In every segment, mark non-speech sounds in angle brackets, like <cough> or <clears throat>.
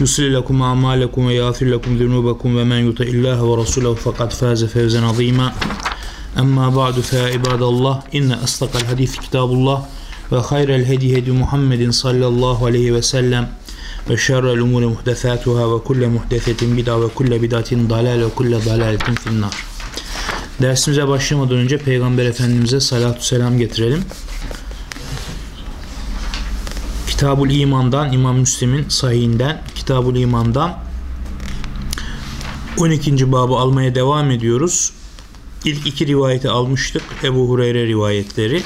يصلي لكم أعمالكم ويغفر لكم ذنوبكم ومن يطع الله ورسوله فقد فاز فوزا عظيما أما بعد فيا عباد الله إن أصدق الحديث كتاب الله وخير الهدي هدي محمد صلى الله عليه وسلم وشر الأمور محدثاتها وكل محدثة بدعة وكل بدعة ضلالة وكل ضلالة في النار Dersimize başlamadan önce Peygamber Efendimiz'e salatu selam getirelim. Kitabul İman'dan İmam Müslim'in sahihinden Kitabul İman'dan 12. babı almaya devam ediyoruz. İlk iki rivayeti almıştık. Ebu Hureyre rivayetleri.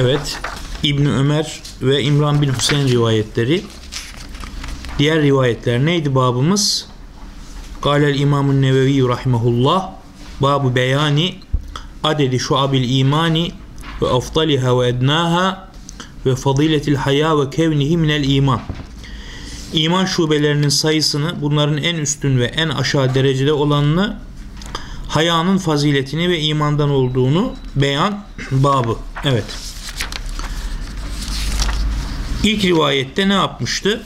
Evet. İbni Ömer ve İmran bin Hüseyin rivayetleri. Diğer rivayetler neydi babımız? Galel İmamun Nevevi rahimahullah babu beyani adedi şuabil imani ve afdaliha ve ednaha ve fadiletil haya ve kevnihi minel iman. İman şubelerinin sayısını, bunların en üstün ve en aşağı derecede olanını, hayanın faziletini ve imandan olduğunu beyan babı. Evet. İlk rivayette ne yapmıştı?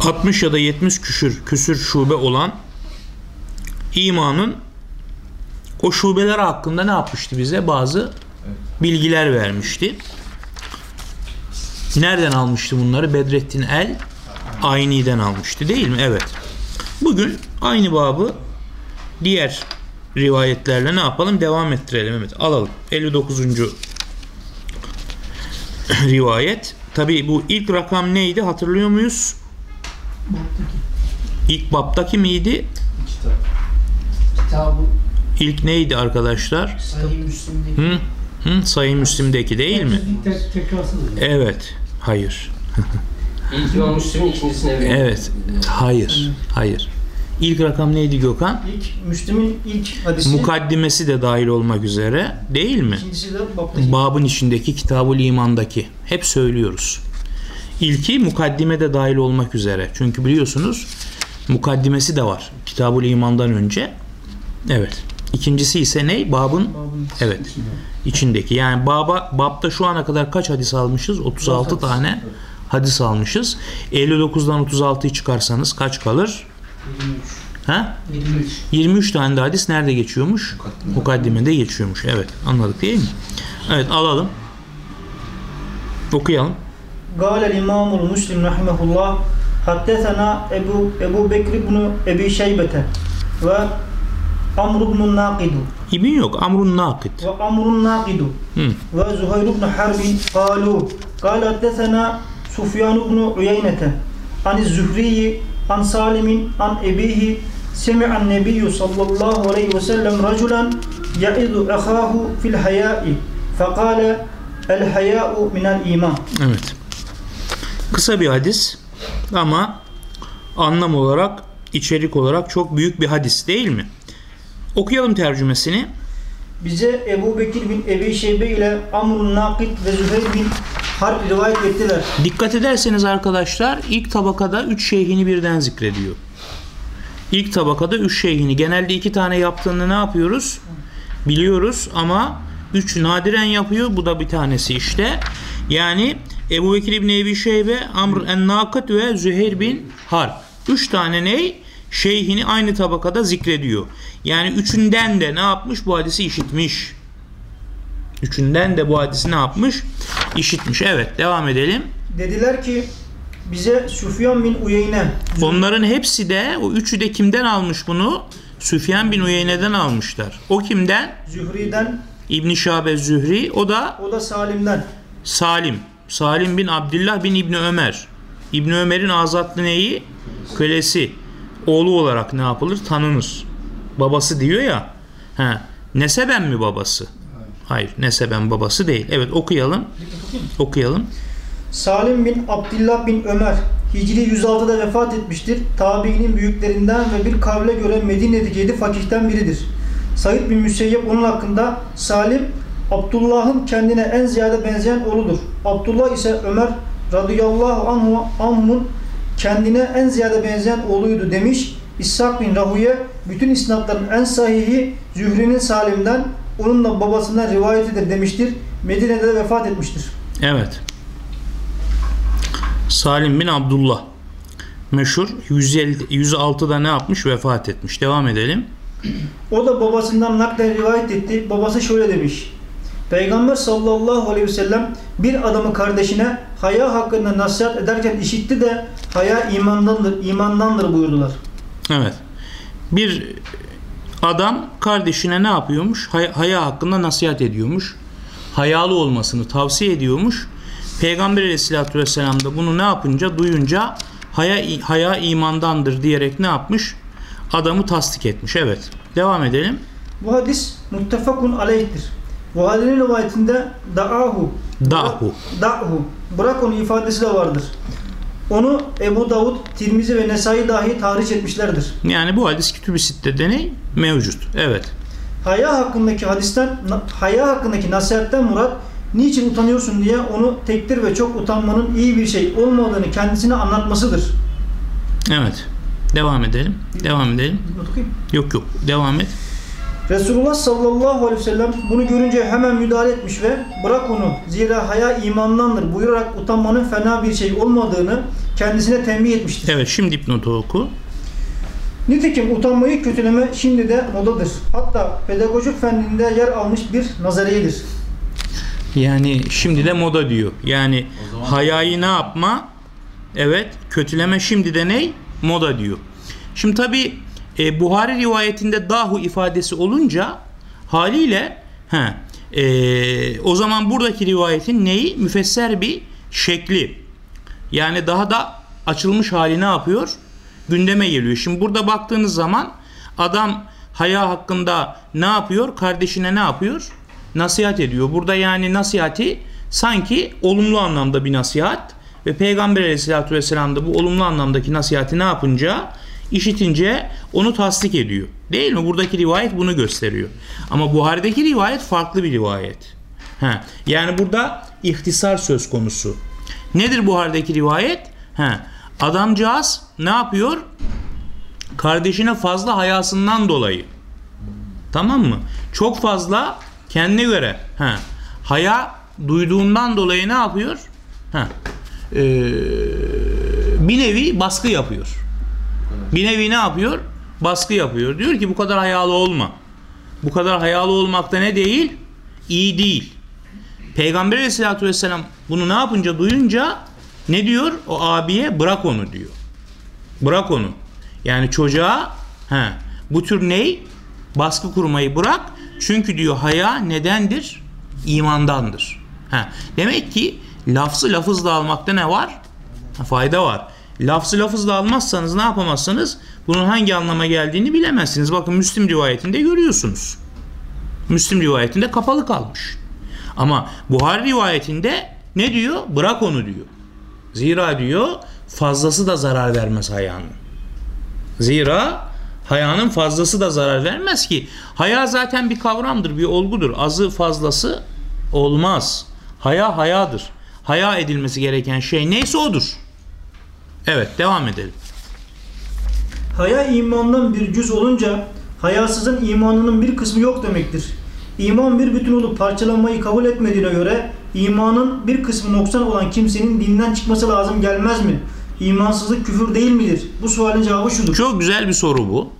60 ya da 70 küsür, küsür şube olan imanın o şubeler hakkında ne yapmıştı bize? Bazı bilgiler vermişti. Nereden almıştı bunları? Bedrettin El Ayni'den almıştı değil mi? Evet. Bugün aynı babı diğer rivayetlerle ne yapalım? Devam ettirelim. Evet alalım. 59. <clears throat> rivayet. Tabi bu ilk rakam neydi? Hatırlıyor muyuz? İlk baptaki miydi? Kitap. Kitabı İlk neydi arkadaşlar? Sahih Müslim'deki. Hı? Hı? Sayı Müslim'deki değil mi? Evet. Hayır. <laughs> İlk İmam Müslim'in ikincisine. Evet. Hayır. Hayır. İlk rakam neydi Gökhan? İlk Müslim'in ilk hadisi. Mukaddimesi de dahil olmak üzere değil mi? İkincisi de baptaki. Babın içindeki Kitabul İman'daki. Hep söylüyoruz. İlki mukaddime de dahil olmak üzere. Çünkü biliyorsunuz mukaddimesi de var. Kitabul İman'dan önce. Evet. İkincisi ise ne? Babın, Babın evet içindeki. Yani baba babda şu ana kadar kaç hadis almışız? 36 hadis. tane hadis almışız. 59'dan 36'yı çıkarsanız kaç kalır? 23. Ha? 23. 23 tane de hadis nerede geçiyormuş? Mukaddime. Mukaddimede geçiyormuş. Evet. Anladık değil mi? Evet alalım. Okuyalım. Gâlel İmamul Müslim rahimehullah haddesena Ebu Ebu Bekri bunu Ebi Şeybete ve Amr ibn Nakid. İbn yok. Amrun Nakid. Ve Amrun Nakid. Ve Zuhayr ibn Harbi kalu. Kal haddesena Sufyan ibn Uyeynete. An Zuhriyi an Salim'in an Ebihi Semi'an Nebiyyü sallallahu aleyhi ve sellem raculan ya'idu ahahu fil hayai. Fekale el haya'u minel iman. Evet. Kısa bir hadis ama anlam olarak, içerik olarak çok büyük bir hadis değil mi? Okuyalım tercümesini. Bize Ebu Bekir bin Ebi Şeybe ile Amrun Nakid ve Züheyr bin Harp rivayet ettiler. Dikkat ederseniz arkadaşlar ilk tabakada üç şeyhini birden zikrediyor. İlk tabakada üç şeyhini. Genelde iki tane yaptığını ne yapıyoruz? Biliyoruz ama üç nadiren yapıyor. Bu da bir tanesi işte. Yani Ebu Bekir İbni Ebi Şeybe, Amr en-Nakit ve Züheyr bin Harp. Üç tane ney? Şeyhini aynı tabakada zikrediyor. Yani üçünden de ne yapmış? Bu hadisi işitmiş. Üçünden de bu hadisi ne yapmış? İşitmiş. Evet devam edelim. Dediler ki bize Süfyan bin Uyeyne Onların hepsi de o üçü de kimden almış bunu? Süfyan bin Uyeyne'den almışlar. O kimden? Zühri'den İbn Şabe Zühri. O da o da Salim'den. Salim. Salim bin Abdullah bin İbni Ömer. İbni Ömer'in azatlı neyi? Kölesi. Oğlu olarak ne yapılır? Tanınır. Babası diyor ya. He. Neseben mi babası? Hayır. Neseben babası değil. Evet okuyalım. Okuyalım. Salim bin Abdullah bin Ömer Hicri 106'da vefat etmiştir. Tabiinin büyüklerinden ve bir kavle göre Medine'deki yedi fakihten biridir. Said bin Müseyyep onun hakkında Salim Abdullah'ın kendine en ziyade benzeyen oğludur. Abdullah ise Ömer radıyallahu anhu, anhu'nun kendine en ziyade benzeyen oğluydu demiş. İshak bin Rahuye bütün isnatların en sahihi Zühri'nin Salim'den onun da babasından rivayetidir demiştir. Medine'de de vefat etmiştir. Evet. Salim bin Abdullah. Meşhur 150, 106'da ne yapmış? Vefat etmiş. Devam edelim. O da babasından naklen rivayet etti. Babası şöyle demiş. Peygamber sallallahu aleyhi ve sellem bir adamı kardeşine haya hakkında nasihat ederken işitti de haya imandandır, imandandır buyurdular. Evet. Bir adam kardeşine ne yapıyormuş? Hay- haya hakkında nasihat ediyormuş. Hayalı olmasını tavsiye ediyormuş. Peygamber aleyhissalatü vesselam da bunu ne yapınca, duyunca haya, haya imandandır diyerek ne yapmış? Adamı tasdik etmiş. Evet. Devam edelim. Bu hadis muttefakun aleyhtir. Buhari'nin rivayetinde da'ahu Dahu. da'hu bırak onu ifadesi de vardır. Onu Ebu Davud, Tirmizi ve Nesai dahi tahriş etmişlerdir. Yani bu hadis kütüb-i sittede ne? Mevcut. Evet. Haya hakkındaki hadisten, haya hakkındaki nasihatten murat niçin utanıyorsun diye onu tektir ve çok utanmanın iyi bir şey olmadığını kendisine anlatmasıdır. Evet. Devam edelim. Devam edelim. Yok yok. Devam et. Resulullah sallallahu aleyhi ve sellem bunu görünce hemen müdahale etmiş ve bırak onu zira haya imandandır buyurarak utanmanın fena bir şey olmadığını kendisine tembih etmiştir. Evet. Şimdi dipnotu oku. Nitekim utanmayı kötüleme şimdi de modadır. Hatta pedagojik fenninde yer almış bir nazariyedir. Yani şimdi de moda diyor. Yani hayayı ne yapma? Evet. Kötüleme şimdi de ne? Moda diyor. Şimdi tabi e, Buhari rivayetinde dahu ifadesi olunca haliyle he, e, o zaman buradaki rivayetin neyi? Müfesser bir şekli. Yani daha da açılmış hali ne yapıyor? Gündeme geliyor. Şimdi burada baktığınız zaman adam haya hakkında ne yapıyor? Kardeşine ne yapıyor? Nasihat ediyor. Burada yani nasihati sanki olumlu anlamda bir nasihat ve Peygamber aleyhissalatü vesselam da bu olumlu anlamdaki nasihati ne yapınca işitince onu tasdik ediyor. Değil mi? Buradaki rivayet bunu gösteriyor. Ama Buhari'deki rivayet farklı bir rivayet. Ha, yani burada ihtisar söz konusu. Nedir Buhari'deki rivayet? Ha, adamcağız ne yapıyor? Kardeşine fazla hayasından dolayı. Tamam mı? Çok fazla kendine göre ha, haya duyduğundan dolayı ne yapıyor? Ha, ee, bir nevi baskı yapıyor. Bir nevi ne yapıyor? Baskı yapıyor. Diyor ki bu kadar hayalı olma. Bu kadar hayalı olmak da ne değil? İyi değil. Peygamber aleyhissalatü vesselam bunu ne yapınca duyunca ne diyor? O abiye bırak onu diyor. Bırak onu. Yani çocuğa he, bu tür ney? Baskı kurmayı bırak. Çünkü diyor haya nedendir? İmandandır. He. Demek ki lafzı lafızla almakta ne var? Fayda var. Lafzı lafızla almazsanız ne yapamazsınız? Bunun hangi anlama geldiğini bilemezsiniz. Bakın Müslim rivayetinde görüyorsunuz. Müslim rivayetinde kapalı kalmış. Ama Buhari rivayetinde ne diyor? Bırak onu diyor. Zira diyor fazlası da zarar vermez hayanın. Zira hayanın fazlası da zarar vermez ki. Haya zaten bir kavramdır, bir olgudur. Azı fazlası olmaz. Haya hayadır. Haya edilmesi gereken şey neyse odur. Evet devam edelim. Haya imandan bir cüz olunca hayasızın imanının bir kısmı yok demektir. İman bir bütün olup parçalanmayı kabul etmediğine göre imanın bir kısmı noksan olan kimsenin dinden çıkması lazım gelmez mi? İmansızlık küfür değil midir? Bu sualin cevabı şudur. Çok güzel bir soru bu.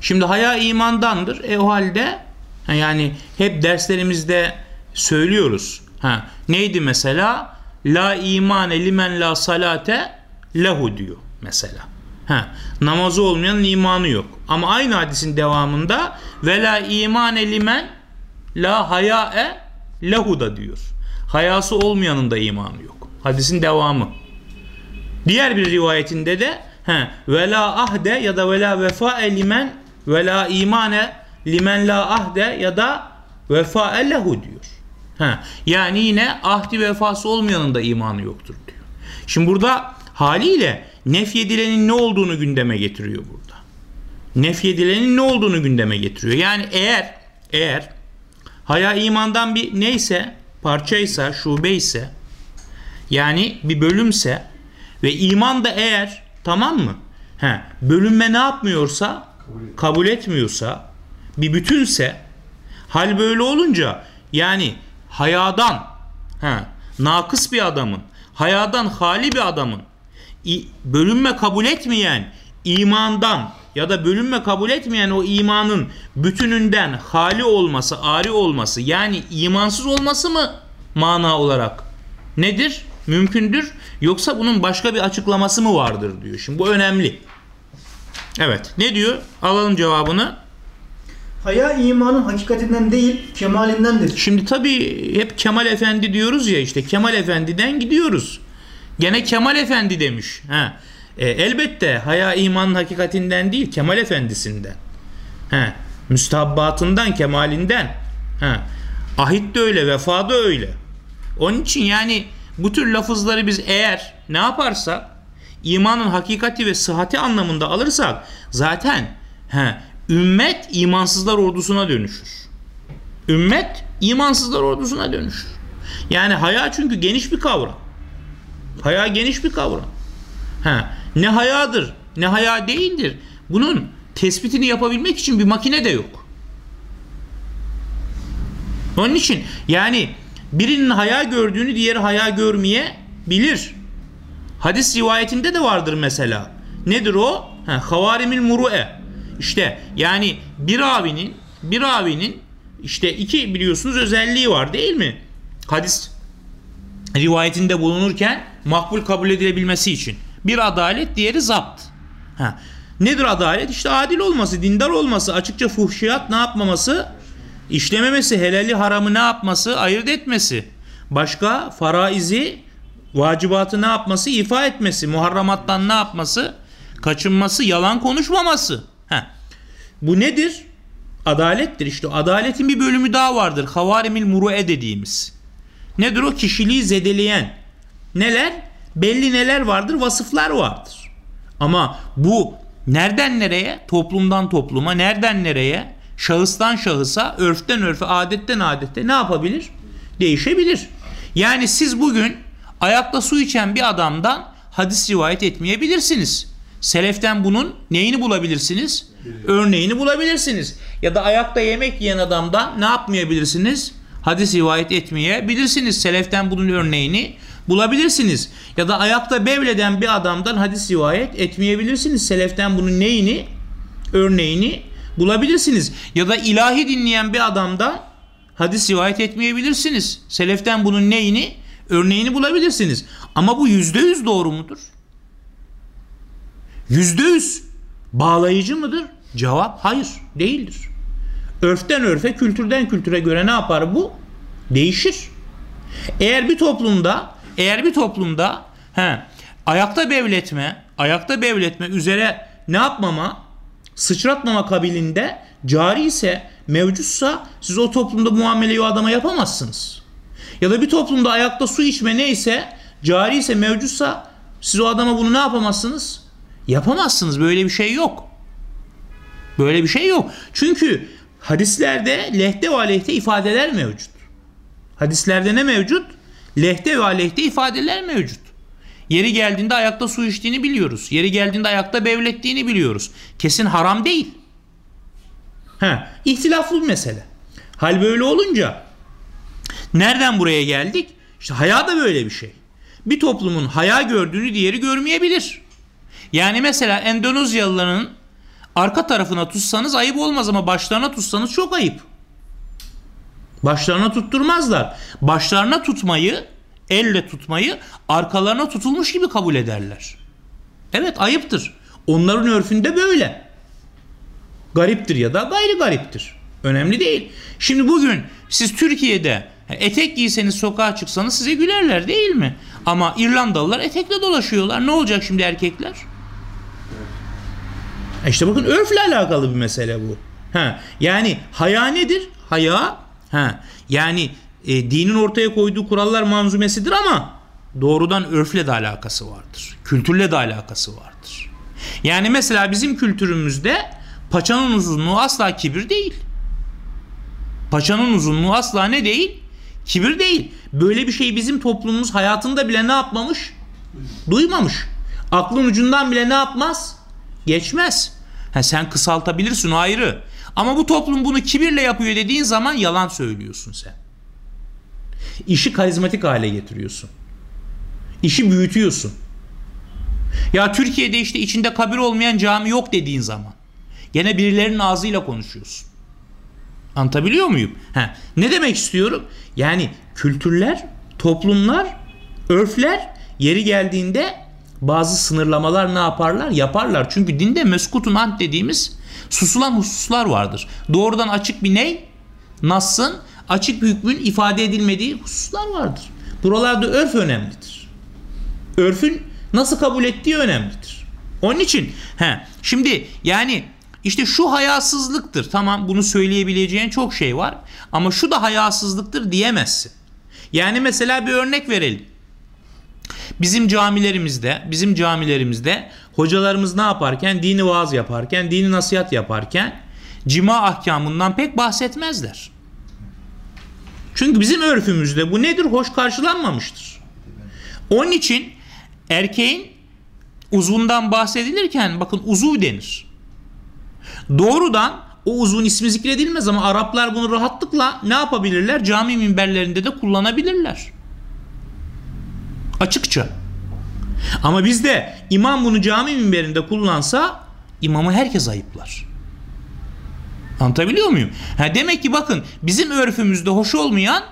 Şimdi haya imandandır. E o halde ha, yani hep derslerimizde söylüyoruz. Ha, neydi mesela? La imane limen la salate lehu diyor mesela. Ha, namazı olmayanın imanı yok. Ama aynı hadisin devamında ve la imane limen la hayae lehu da diyor. Hayası olmayanın da imanı yok. Hadisin devamı. Diğer bir rivayetinde de he, ve ahde ya da ve la vefae limen ve la imane limen la ahde ya da vefae lehu diyor. He, yani yine ahdi vefası olmayanın da imanı yoktur diyor. Şimdi burada Haliyle nefyedilenin ne olduğunu gündeme getiriyor burada. Nefyedilenin ne olduğunu gündeme getiriyor. Yani eğer eğer haya imandan bir neyse parçaysa şubeyse yani bir bölümse ve iman da eğer tamam mı? He, bölünme ne yapmıyorsa kabul etmiyorsa bir bütünse hal böyle olunca yani hayadan he, nakıs bir adamın hayadan hali bir adamın bölünme kabul etmeyen imandan ya da bölünme kabul etmeyen o imanın bütününden hali olması, ari olması yani imansız olması mı mana olarak nedir? Mümkündür. Yoksa bunun başka bir açıklaması mı vardır diyor. Şimdi bu önemli. Evet. Ne diyor? Alalım cevabını. Haya imanın hakikatinden değil, kemalindendir. Şimdi tabii hep Kemal Efendi diyoruz ya işte Kemal Efendi'den gidiyoruz. Gene Kemal Efendi demiş. Ha. E, elbette haya imanın hakikatinden değil Kemal Efendisi'nden. Ha. Müstahabbatından, kemalinden. Ha. Ahit de öyle, vefa da öyle. Onun için yani bu tür lafızları biz eğer ne yaparsak imanın hakikati ve sıhhati anlamında alırsak zaten he, ümmet imansızlar ordusuna dönüşür. Ümmet imansızlar ordusuna dönüşür. Yani haya çünkü geniş bir kavram. Haya geniş bir kavram. Ha, ne hayadır, ne haya değildir. Bunun tespitini yapabilmek için bir makine de yok. Onun için yani birinin haya gördüğünü diğeri haya görmeye bilir. Hadis rivayetinde de vardır mesela. Nedir o? Ha, havarimil muru'e. İşte yani bir ravinin bir ravinin işte iki biliyorsunuz özelliği var değil mi? Hadis rivayetinde bulunurken makbul kabul edilebilmesi için. Bir adalet, diğeri zapt. Ha. Nedir adalet? İşte adil olması, dindar olması, açıkça fuhşiyat ne yapmaması? İşlememesi, helali haramı ne yapması? Ayırt etmesi. Başka faraizi, vacibatı ne yapması? ifa etmesi. Muharramattan ne yapması? Kaçınması, yalan konuşmaması. Ha. Bu nedir? Adalettir. İşte adaletin bir bölümü daha vardır. Havarimil muru'e dediğimiz. Nedir o? Kişiliği zedeleyen. Neler? Belli neler vardır? Vasıflar vardır. Ama bu nereden nereye? Toplumdan topluma. Nereden nereye? Şahıstan şahısa, örften örfe, adetten adette ne yapabilir? Değişebilir. Yani siz bugün ayakta su içen bir adamdan hadis rivayet etmeyebilirsiniz. Seleften bunun neyini bulabilirsiniz? Örneğini bulabilirsiniz. Ya da ayakta yemek yiyen adamdan ne yapmayabilirsiniz? Hadis rivayet etmeyebilirsiniz. Seleften bunun örneğini bulabilirsiniz. Ya da ayakta bevleden bir adamdan hadis rivayet etmeyebilirsiniz. Seleften bunun neyini? Örneğini bulabilirsiniz. Ya da ilahi dinleyen bir adamdan hadis rivayet etmeyebilirsiniz. Seleften bunun neyini? Örneğini bulabilirsiniz. Ama bu yüzde yüz doğru mudur? Yüzde yüz bağlayıcı mıdır? Cevap hayır değildir. Örften örfe, kültürden kültüre göre ne yapar bu? Değişir. Eğer bir toplumda, eğer bir toplumda he, ayakta bevletme, ayakta bevletme üzere ne yapmama, sıçratmama kabiliğinde cari ise, mevcutsa siz o toplumda muameleyi o adama yapamazsınız. Ya da bir toplumda ayakta su içme neyse, cari ise, mevcutsa siz o adama bunu ne yapamazsınız? Yapamazsınız. Böyle bir şey yok. Böyle bir şey yok. Çünkü hadislerde lehte ve aleyhte ifadeler mevcut. Hadislerde ne mevcut? Lehte ve aleyhte ifadeler mevcut. Yeri geldiğinde ayakta su içtiğini biliyoruz. Yeri geldiğinde ayakta bevlettiğini biliyoruz. Kesin haram değil. Ha, ihtilaflı bir mesele. Hal böyle olunca nereden buraya geldik? İşte haya da böyle bir şey. Bir toplumun haya gördüğünü diğeri görmeyebilir. Yani mesela Endonezyalıların arka tarafına tutsanız ayıp olmaz ama başlarına tutsanız çok ayıp. Başlarına tutturmazlar. Başlarına tutmayı, elle tutmayı arkalarına tutulmuş gibi kabul ederler. Evet ayıptır. Onların örfünde böyle. Gariptir ya da gayri gariptir. Önemli değil. Şimdi bugün siz Türkiye'de etek giyseniz sokağa çıksanız size gülerler değil mi? Ama İrlandalılar etekle dolaşıyorlar. Ne olacak şimdi erkekler? İşte bakın örfle alakalı bir mesele bu. Ha, yani haya nedir? Haya ha, yani e, dinin ortaya koyduğu kurallar manzumesidir ama doğrudan örfle de alakası vardır. Kültürle de alakası vardır. Yani mesela bizim kültürümüzde paçanın uzunluğu asla kibir değil. Paçanın uzunluğu asla ne değil? Kibir değil. Böyle bir şey bizim toplumumuz hayatında bile ne yapmamış? Duymamış. Aklın ucundan bile ne yapmaz? Geçmez. Ha, sen kısaltabilirsin o ayrı. Ama bu toplum bunu kibirle yapıyor dediğin zaman yalan söylüyorsun sen. İşi karizmatik hale getiriyorsun. İşi büyütüyorsun. Ya Türkiye'de işte içinde kabir olmayan cami yok dediğin zaman. Gene birilerinin ağzıyla konuşuyorsun. Anlatabiliyor muyum? Ha, ne demek istiyorum? Yani kültürler, toplumlar, örfler yeri geldiğinde bazı sınırlamalar ne yaparlar? Yaparlar. Çünkü dinde meskutun ant dediğimiz susulan hususlar vardır. Doğrudan açık bir ney? Nas'ın açık bir hükmün ifade edilmediği hususlar vardır. Buralarda örf önemlidir. Örfün nasıl kabul ettiği önemlidir. Onun için he, şimdi yani işte şu hayasızlıktır. Tamam bunu söyleyebileceğin çok şey var. Ama şu da hayasızlıktır diyemezsin. Yani mesela bir örnek verelim. Bizim camilerimizde, bizim camilerimizde hocalarımız ne yaparken, dini vaaz yaparken, dini nasihat yaparken cima ahkamından pek bahsetmezler. Çünkü bizim örfümüzde bu nedir? Hoş karşılanmamıştır. Onun için erkeğin uzundan bahsedilirken bakın uzuv denir. Doğrudan o uzun ismi zikredilmez ama Araplar bunu rahatlıkla ne yapabilirler? Cami minberlerinde de kullanabilirler. Açıkça. Ama bizde imam bunu cami minberinde kullansa imamı herkes ayıplar. Anlatabiliyor muyum? Ha demek ki bakın bizim örfümüzde hoş olmayan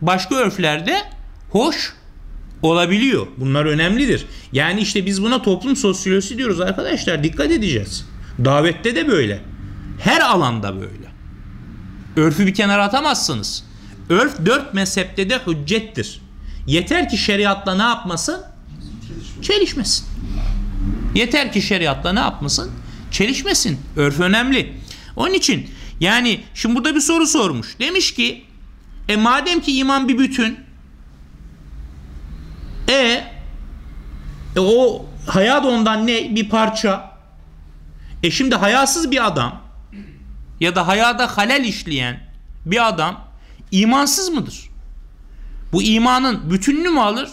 başka örflerde hoş olabiliyor. Bunlar önemlidir. Yani işte biz buna toplum sosyolojisi diyoruz arkadaşlar. Dikkat edeceğiz. Davette de böyle. Her alanda böyle. Örfü bir kenara atamazsınız. Örf dört mezhepte de hüccettir. Yeter ki şeriatla ne yapmasın? Çelişmesin. Yeter ki şeriatla ne yapmasın? Çelişmesin. Örf önemli. Onun için yani şimdi burada bir soru sormuş. Demiş ki e madem ki iman bir bütün e, e o haya da ondan ne? Bir parça. E şimdi hayasız bir adam ya da hayada halel işleyen bir adam imansız mıdır? Bu imanın bütününü mü alır?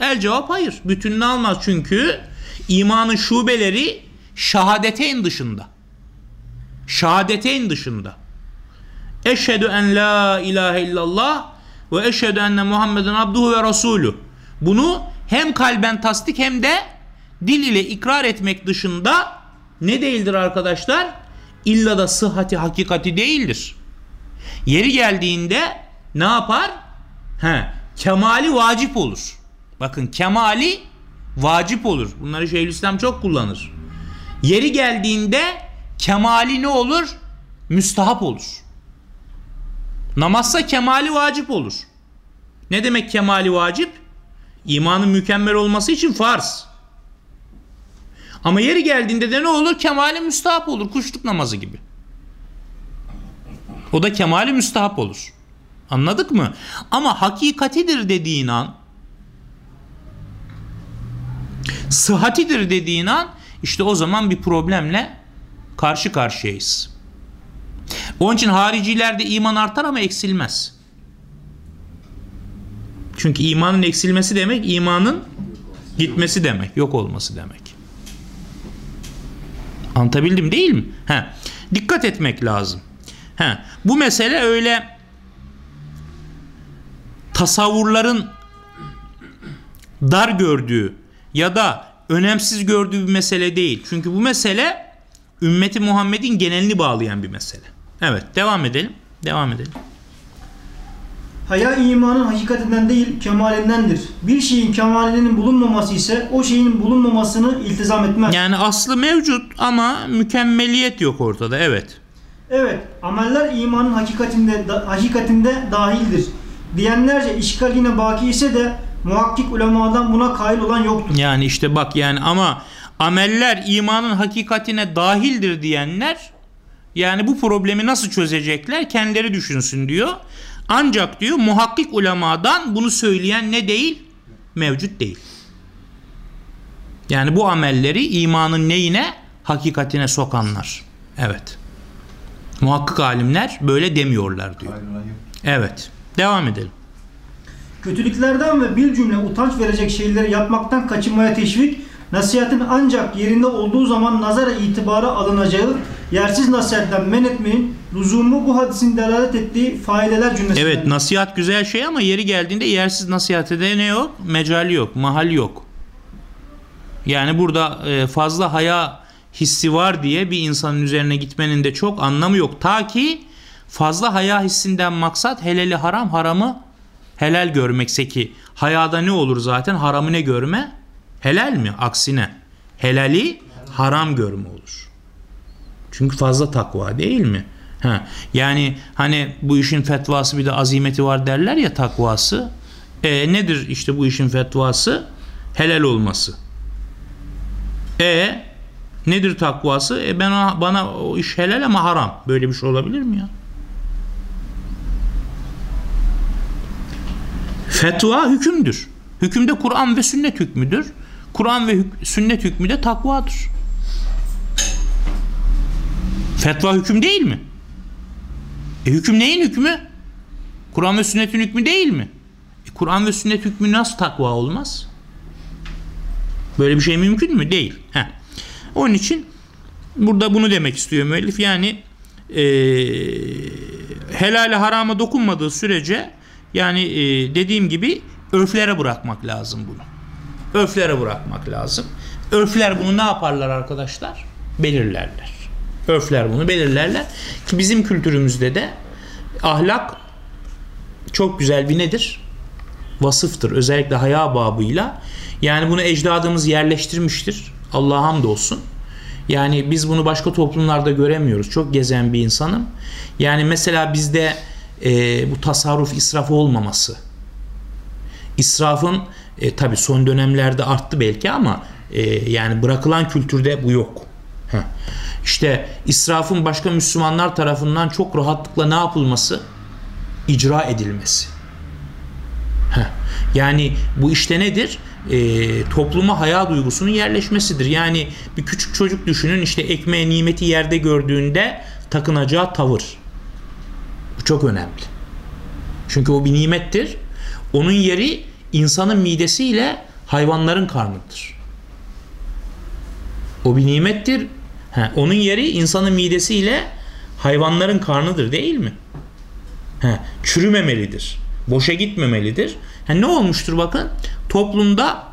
El cevap hayır. Bütününü almaz çünkü imanın şubeleri şahadeteyn dışında. Şahadeteyn dışında. Eşhedü en la ilahe illallah ve eşhedü enne Muhammeden abduhu ve rasulü. Bunu hem kalben tasdik hem de dil ile ikrar etmek dışında ne değildir arkadaşlar? İlla da sıhhati hakikati değildir. Yeri geldiğinde ne yapar? He, kemali vacip olur. Bakın kemali vacip olur. Bunları Şeyhülislam çok kullanır. Yeri geldiğinde kemali ne olur? Müstahap olur. Namazsa kemali vacip olur. Ne demek kemali vacip? İmanın mükemmel olması için farz. Ama yeri geldiğinde de ne olur? Kemali müstahap olur. Kuşluk namazı gibi. O da kemali müstahap olur. Anladık mı? Ama hakikatidir dediğin an sıhhatidir dediğin an işte o zaman bir problemle karşı karşıyayız. Onun için haricilerde iman artar ama eksilmez. Çünkü imanın eksilmesi demek imanın gitmesi demek, yok olması demek. Anlatabildim değil mi? He. Dikkat etmek lazım. He. Bu mesele öyle tasavvurların dar gördüğü ya da önemsiz gördüğü bir mesele değil. Çünkü bu mesele ümmeti Muhammed'in genelini bağlayan bir mesele. Evet devam edelim. Devam edelim. Haya imanın hakikatinden değil kemalindendir. Bir şeyin kemalinin bulunmaması ise o şeyin bulunmamasını iltizam etmez. Yani aslı mevcut ama mükemmeliyet yok ortada evet. Evet, ameller imanın hakikatinde da, hakikatinde dahildir. Diyenlerce işgal yine baki ise de muhakkik ulemadan buna kail olan yoktur. Yani işte bak yani ama ameller imanın hakikatine dahildir diyenler yani bu problemi nasıl çözecekler kendileri düşünsün diyor. Ancak diyor muhakkik ulemadan bunu söyleyen ne değil? mevcut değil. Yani bu amelleri imanın neyine? Hakikatine sokanlar. Evet. Muhakkak alimler böyle demiyorlar diyor. Evet. Devam edelim. Kötülüklerden ve bir cümle utanç verecek şeyleri yapmaktan kaçınmaya teşvik, nasihatin ancak yerinde olduğu zaman nazara itibara alınacağı, yersiz nasihatten men etmenin lüzumu bu hadisin delalet ettiği faideler cümlesinden. Evet nasihat güzel şey ama yeri geldiğinde yersiz nasihate de ne yok? Mecali yok, mahal yok. Yani burada e, fazla haya hissi var diye bir insanın üzerine gitmenin de çok anlamı yok. Ta ki fazla haya hissinden maksat helali haram, haramı helal görmekse ki hayada ne olur zaten? Haramı ne görme? Helal mi? Aksine. Helali haram görme olur. Çünkü fazla takva değil mi? Ha, yani hani bu işin fetvası bir de azimeti var derler ya takvası. E, nedir işte bu işin fetvası? Helal olması. E nedir takvası? E ben bana o iş helal ama haram. Böyle bir şey olabilir mi ya? Fetva hükümdür. Hükümde Kur'an ve sünnet hükmüdür. Kur'an ve hük- sünnet hükmü de takvadır. Fetva hüküm değil mi? E hüküm neyin hükmü? Kur'an ve sünnetin hükmü değil mi? E Kur'an ve sünnet hükmü nasıl takva olmaz? Böyle bir şey mümkün mü? Değil. Heh. Onun için burada bunu demek istiyor müellif. Yani e, helale harama dokunmadığı sürece yani e, dediğim gibi örflere bırakmak lazım bunu. Örflere bırakmak lazım. Örfler bunu ne yaparlar arkadaşlar? Belirlerler. Örfler bunu belirlerler. Ki bizim kültürümüzde de ahlak çok güzel bir nedir? Vasıftır. Özellikle haya babıyla. Yani bunu ecdadımız yerleştirmiştir. Allah'a hamdolsun. Yani biz bunu başka toplumlarda göremiyoruz. Çok gezen bir insanım. Yani mesela bizde e, bu tasarruf israfı olmaması. İsrafın e, tabi son dönemlerde arttı belki ama e, yani bırakılan kültürde bu yok. Heh. İşte israfın başka Müslümanlar tarafından çok rahatlıkla ne yapılması? İcra edilmesi. Heh. Yani bu işte nedir? E, topluma haya duygusunun yerleşmesidir. Yani bir küçük çocuk düşünün işte ekmeğe nimeti yerde gördüğünde takınacağı tavır. Bu çok önemli. Çünkü o bir nimettir. Onun yeri insanın midesiyle hayvanların karnıdır. O bir nimettir. Ha, onun yeri insanın midesiyle hayvanların karnıdır değil mi? Ha, çürümemelidir. Boşa gitmemelidir. Ha, ne olmuştur bakın? Toplumda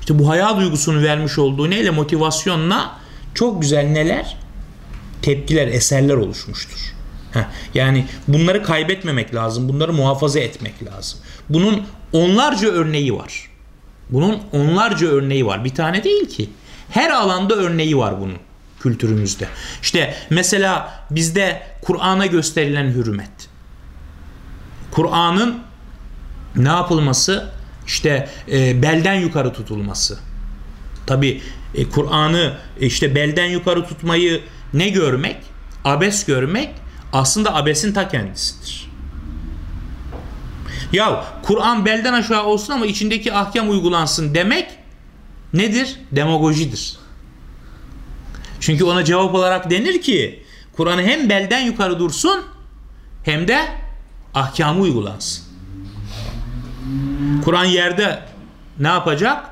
işte bu hayal duygusunu vermiş olduğu neyle motivasyonla çok güzel neler? Tepkiler, eserler oluşmuştur. Heh, yani bunları kaybetmemek lazım. Bunları muhafaza etmek lazım. Bunun onlarca örneği var. Bunun onlarca örneği var. Bir tane değil ki. Her alanda örneği var bunun kültürümüzde. İşte mesela bizde Kur'an'a gösterilen hürmet. Kur'an'ın ne yapılması? İşte e, belden yukarı tutulması. Tabi e, Kur'an'ı işte belden yukarı tutmayı ne görmek? Abes görmek aslında abesin ta kendisidir. Ya Kur'an belden aşağı olsun ama içindeki ahkam uygulansın demek nedir? Demagojidir. Çünkü ona cevap olarak denir ki Kur'an hem belden yukarı dursun hem de ahkamı uygulansın. Kur'an yerde ne yapacak?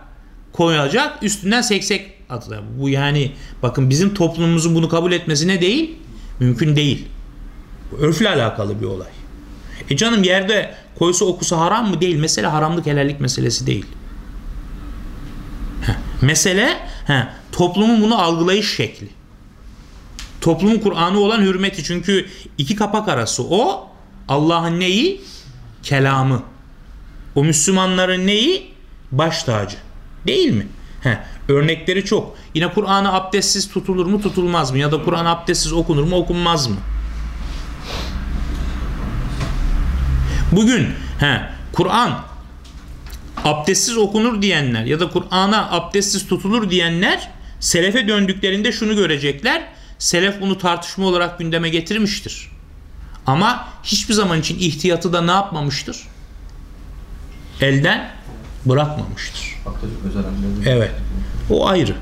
Koyacak, üstünden seksek atacak. Bu yani bakın bizim toplumumuzun bunu kabul etmesi ne değil? Mümkün değil. Örfle alakalı bir olay. E canım yerde koysa okusa haram mı? Değil. Mesele haramlık helallik meselesi değil. Heh. Mesele heh, toplumun bunu algılayış şekli. Toplumun Kur'an'ı olan hürmeti. Çünkü iki kapak arası o Allah'ın neyi? Kelamı. O Müslümanların neyi? Baş tacı. Değil mi? Heh, örnekleri çok. Yine Kur'an'ı abdestsiz tutulur mu tutulmaz mı? Ya da Kur'an abdestsiz okunur mu okunmaz mı? Bugün he, Kur'an abdestsiz okunur diyenler ya da Kur'an'a abdestsiz tutulur diyenler selefe döndüklerinde şunu görecekler. Selef bunu tartışma olarak gündeme getirmiştir. Ama hiçbir zaman için ihtiyatı da ne yapmamıştır? Elden bırakmamıştır. Evet. O ayrı.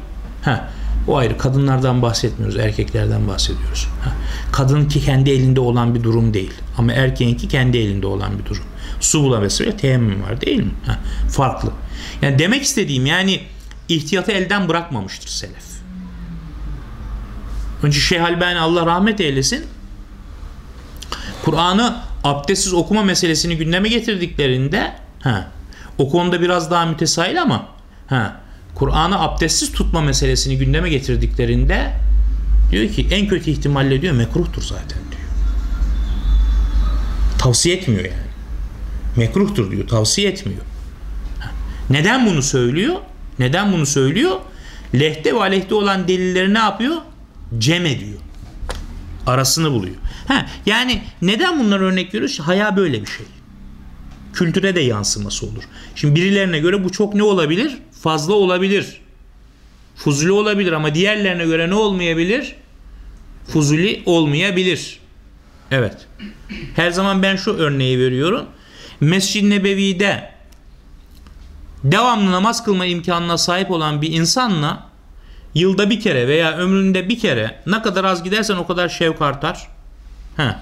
Ha. O ayrı. Kadınlardan bahsetmiyoruz. Erkeklerden bahsediyoruz. Kadın ki kendi elinde olan bir durum değil. Ama erkeğinki kendi elinde olan bir durum. Su bulamesi ve teyemmüm var değil mi? Ha. Farklı. Yani demek istediğim yani ihtiyatı elden bırakmamıştır selef. Önce Şeyh Albani Allah rahmet eylesin. Kur'an'ı abdestsiz okuma meselesini gündeme getirdiklerinde ha, o konuda biraz daha mütesail ama ha, Kur'an'ı abdestsiz tutma meselesini gündeme getirdiklerinde diyor ki en kötü ihtimalle diyor mekruhtur zaten diyor. Tavsiye etmiyor yani. Mekruhtur diyor. Tavsiye etmiyor. Neden bunu söylüyor? Neden bunu söylüyor? Lehte ve aleyhte olan delilleri ne yapıyor? Cem ediyor. Arasını buluyor. Ha, yani neden bunları örnek veriyoruz? Haya böyle bir şey. Kültüre de yansıması olur. Şimdi birilerine göre bu çok ne olabilir? Fazla olabilir. Fuzuli olabilir ama diğerlerine göre ne olmayabilir? Fuzuli olmayabilir. Evet. Her zaman ben şu örneği veriyorum. Mescid-i Nebevi'de devamlı namaz kılma imkanına sahip olan bir insanla yılda bir kere veya ömründe bir kere ne kadar az gidersen o kadar şevk artar. He.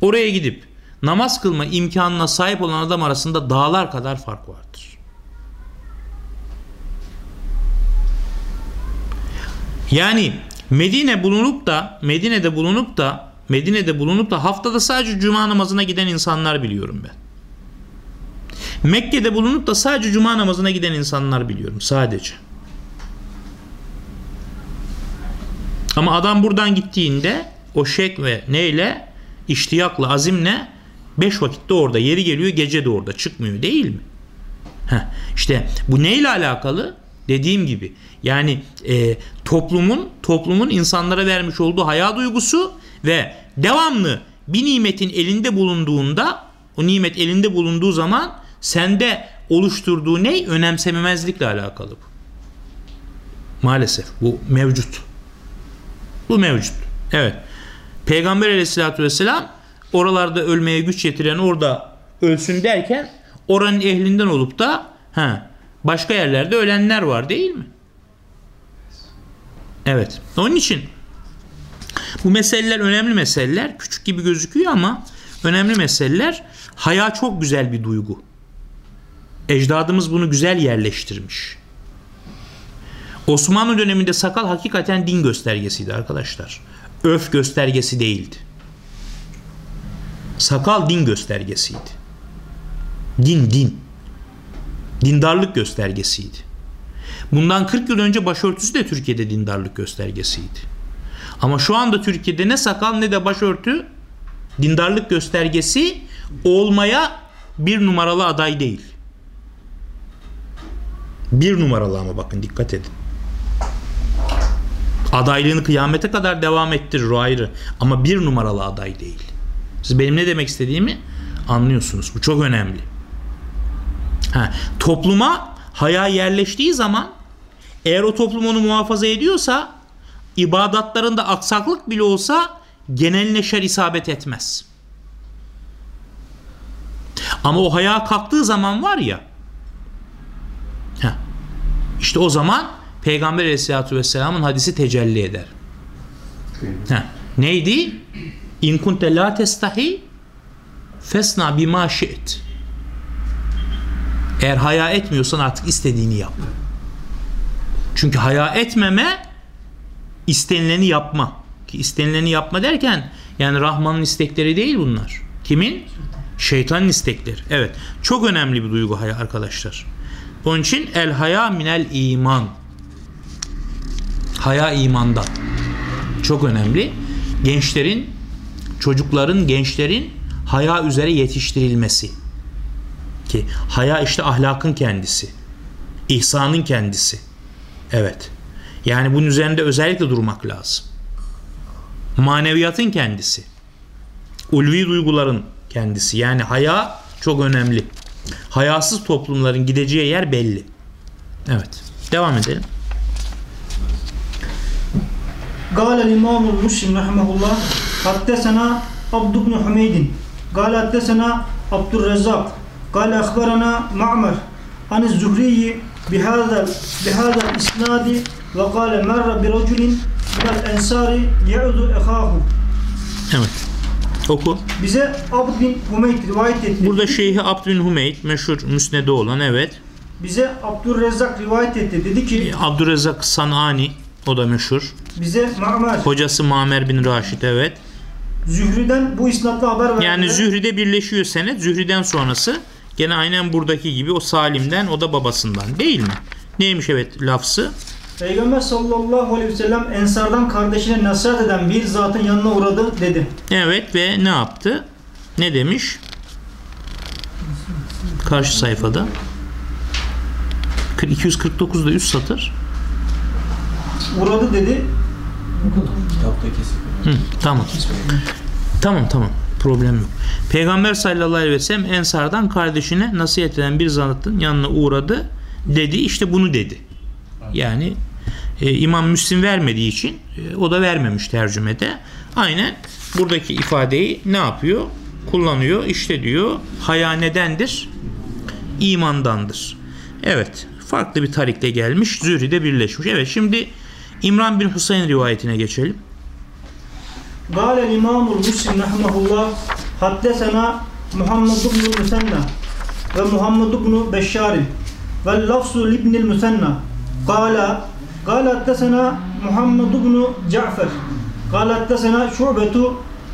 Oraya gidip namaz kılma imkanına sahip olan adam arasında dağlar kadar fark vardır. Yani Medine bulunup da Medine'de bulunup da Medine'de bulunup da haftada sadece cuma namazına giden insanlar biliyorum ben. Mekke'de bulunup da sadece cuma namazına giden insanlar biliyorum sadece. Ama adam buradan gittiğinde o şek ve neyle iştiyakla azimle beş vakitte orada yeri geliyor gece de orada çıkmıyor değil mi? Heh, işte bu neyle alakalı? Dediğim gibi yani e, toplumun toplumun insanlara vermiş olduğu haya duygusu ve devamlı bir nimetin elinde bulunduğunda o nimet elinde bulunduğu zaman sende oluşturduğu ne? Önemsememezlikle alakalı. Maalesef bu mevcut. Bu mevcut. Evet. Peygamber aleyhissalatü vesselam oralarda ölmeye güç yetiren orada ölsün derken oranın ehlinden olup da ha, başka yerlerde ölenler var değil mi? Evet. Onun için bu meseleler önemli meseleler. Küçük gibi gözüküyor ama önemli meseleler. Haya çok güzel bir duygu. Ecdadımız bunu güzel yerleştirmiş. Osmanlı döneminde sakal hakikaten din göstergesiydi arkadaşlar. Öf göstergesi değildi. Sakal din göstergesiydi. Din din. Dindarlık göstergesiydi. Bundan 40 yıl önce başörtüsü de Türkiye'de dindarlık göstergesiydi. Ama şu anda Türkiye'de ne sakal ne de başörtü dindarlık göstergesi olmaya bir numaralı aday değil. Bir numaralı ama bakın dikkat edin. Adaylığını kıyamete kadar devam ettirir o ayrı. Ama bir numaralı aday değil. Siz benim ne demek istediğimi anlıyorsunuz. Bu çok önemli. Ha, topluma haya yerleştiği zaman eğer o toplum onu muhafaza ediyorsa ibadatlarında aksaklık bile olsa geneline şer isabet etmez. Ama o haya kalktığı zaman var ya heh, işte o zaman Peygamber aleyhissalatü vesselamın hadisi tecelli eder. Heh, neydi? İn kunte la testahi fesna bima şi't. Eğer haya etmiyorsan artık istediğini yap. Çünkü haya etmeme istenileni yapma. Ki istenileni yapma derken yani Rahman'ın istekleri değil bunlar. Kimin? Şeytanın istekleri. Evet. Çok önemli bir duygu haya arkadaşlar. Onun için el haya minel iman. Haya imandan. Çok önemli. Gençlerin, çocukların, gençlerin haya üzere yetiştirilmesi. Ki haya işte ahlakın kendisi. İhsanın kendisi. Evet. Yani bunun üzerinde özellikle durmak lazım. Maneviyatın kendisi. Ulvi duyguların kendisi. Yani haya çok önemli. Hayasız toplumların gideceği yer belli. Evet. Devam edelim. قال الإمام المسلم رحمه الله حدثنا عبد بن حميد قال حدثنا عبد الرزاق قال أخبرنا معمر عن الزهري bihâzel bihâzel isnâdi ve kâle merre bi raculin minel ensâri ye'udu ehâhu. Evet. Oku. Bize Abd bin Humeyd rivayet etti. Burada Şeyhi Abd bin Humeyd meşhur müsnede olan evet. Bize Abdurrezzak rivayet etti. Dedi ki e, Abdurrezzak Sanani o da meşhur. Bize Ma'mer. Hocası Ma'mer bin Raşid evet. Zühri'den bu isnatla haber verdi. Yani Zühri'de birleşiyor senet. Zühri'den sonrası gene aynen buradaki gibi o Salim'den o da babasından değil mi? Neymiş evet lafzı? Peygamber sallallahu aleyhi ve sellem Ensardan kardeşine nasihat eden bir zatın yanına uğradı dedi. Evet ve ne yaptı? Ne demiş? Karşı sayfada. 249'da üst satır. Uğradı dedi. Kitapta. Hı, tamam. Tamam tamam. Problem yok. Peygamber sallallahu aleyhi ve sellem Ensardan kardeşine nasihat eden bir zatın yanına uğradı. Dedi işte bunu dedi. Yani e, İmam Müslim vermediği için e, o da vermemiş tercümede. Aynen buradaki ifadeyi ne yapıyor? Kullanıyor. İşte diyor haya nedendir? İmandandır. Evet. Farklı bir tarikte gelmiş. Zühri'de birleşmiş. Evet şimdi İmran bin Husayn rivayetine geçelim. قال الإمام المسلم رحمه الله حدثنا محمد بن المثنى ومحمد بن بشار واللفظ لابن المثنى قال قال حدثنا محمد بن جعفر قال حدثنا شعبة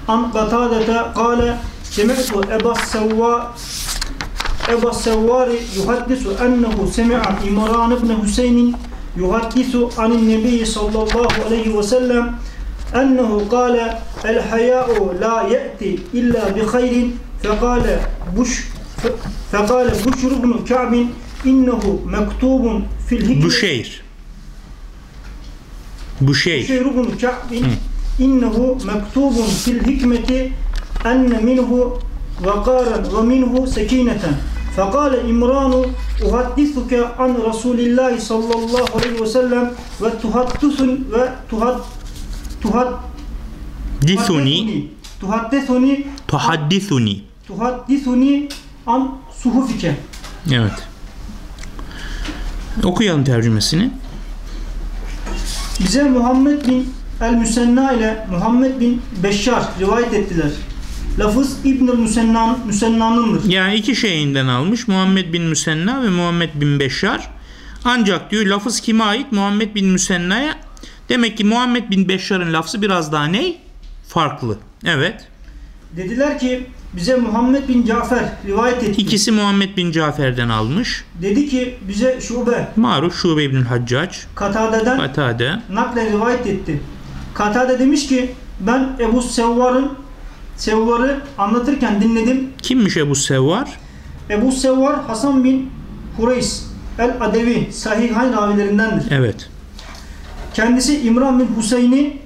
عن قتادة قال سمعت أبا السوا أبا السوار يحدث أنه سمع إمران بن حسين يحدث عن النبي صلى الله عليه وسلم أنه قال الحياء لا يأتي إلا بخير فقال بش فقال بشر بن كعب إنه مكتوب في الحكمة Büşeyr. Büşeyr. بشير بن كعب إنه مكتوب في الحكمة أن منه وقارا ومنه سكينة فقال إمران أحدثك عن رسول الله صلى الله عليه وسلم وتحدث وتحد tuhad disuni tuhaddesuni tuhaddisuni tuhaddisuni an suhufike. Evet. Okuyalım tercümesini. Bize Muhammed bin El Müsenna ile Muhammed bin Beşşar rivayet ettiler. Lafız İbn Müsenna Müsenna'nındır. Yani iki şeyinden almış. Muhammed bin Müsenna ve Muhammed bin Beşşar. Ancak diyor lafız kime ait? Muhammed bin Müsenna'ya Demek ki Muhammed bin Beşşar'ın lafzı biraz daha ne? Farklı. Evet. Dediler ki bize Muhammed bin Cafer rivayet etti. İkisi Muhammed bin Cafer'den almış. Dedi ki bize Şube Maruf Şube ibn Haccac. Katade'den Katade. naklen rivayet etti. Katade demiş ki ben Ebu Sevvar'ın Sevvar'ı anlatırken dinledim. Kimmiş Ebu Sevvar? Ebu Sevvar Hasan bin Hureys el-Adevi Sahihayn ravilerindendir. Evet. Kendisi İmran bin Hüseyin'i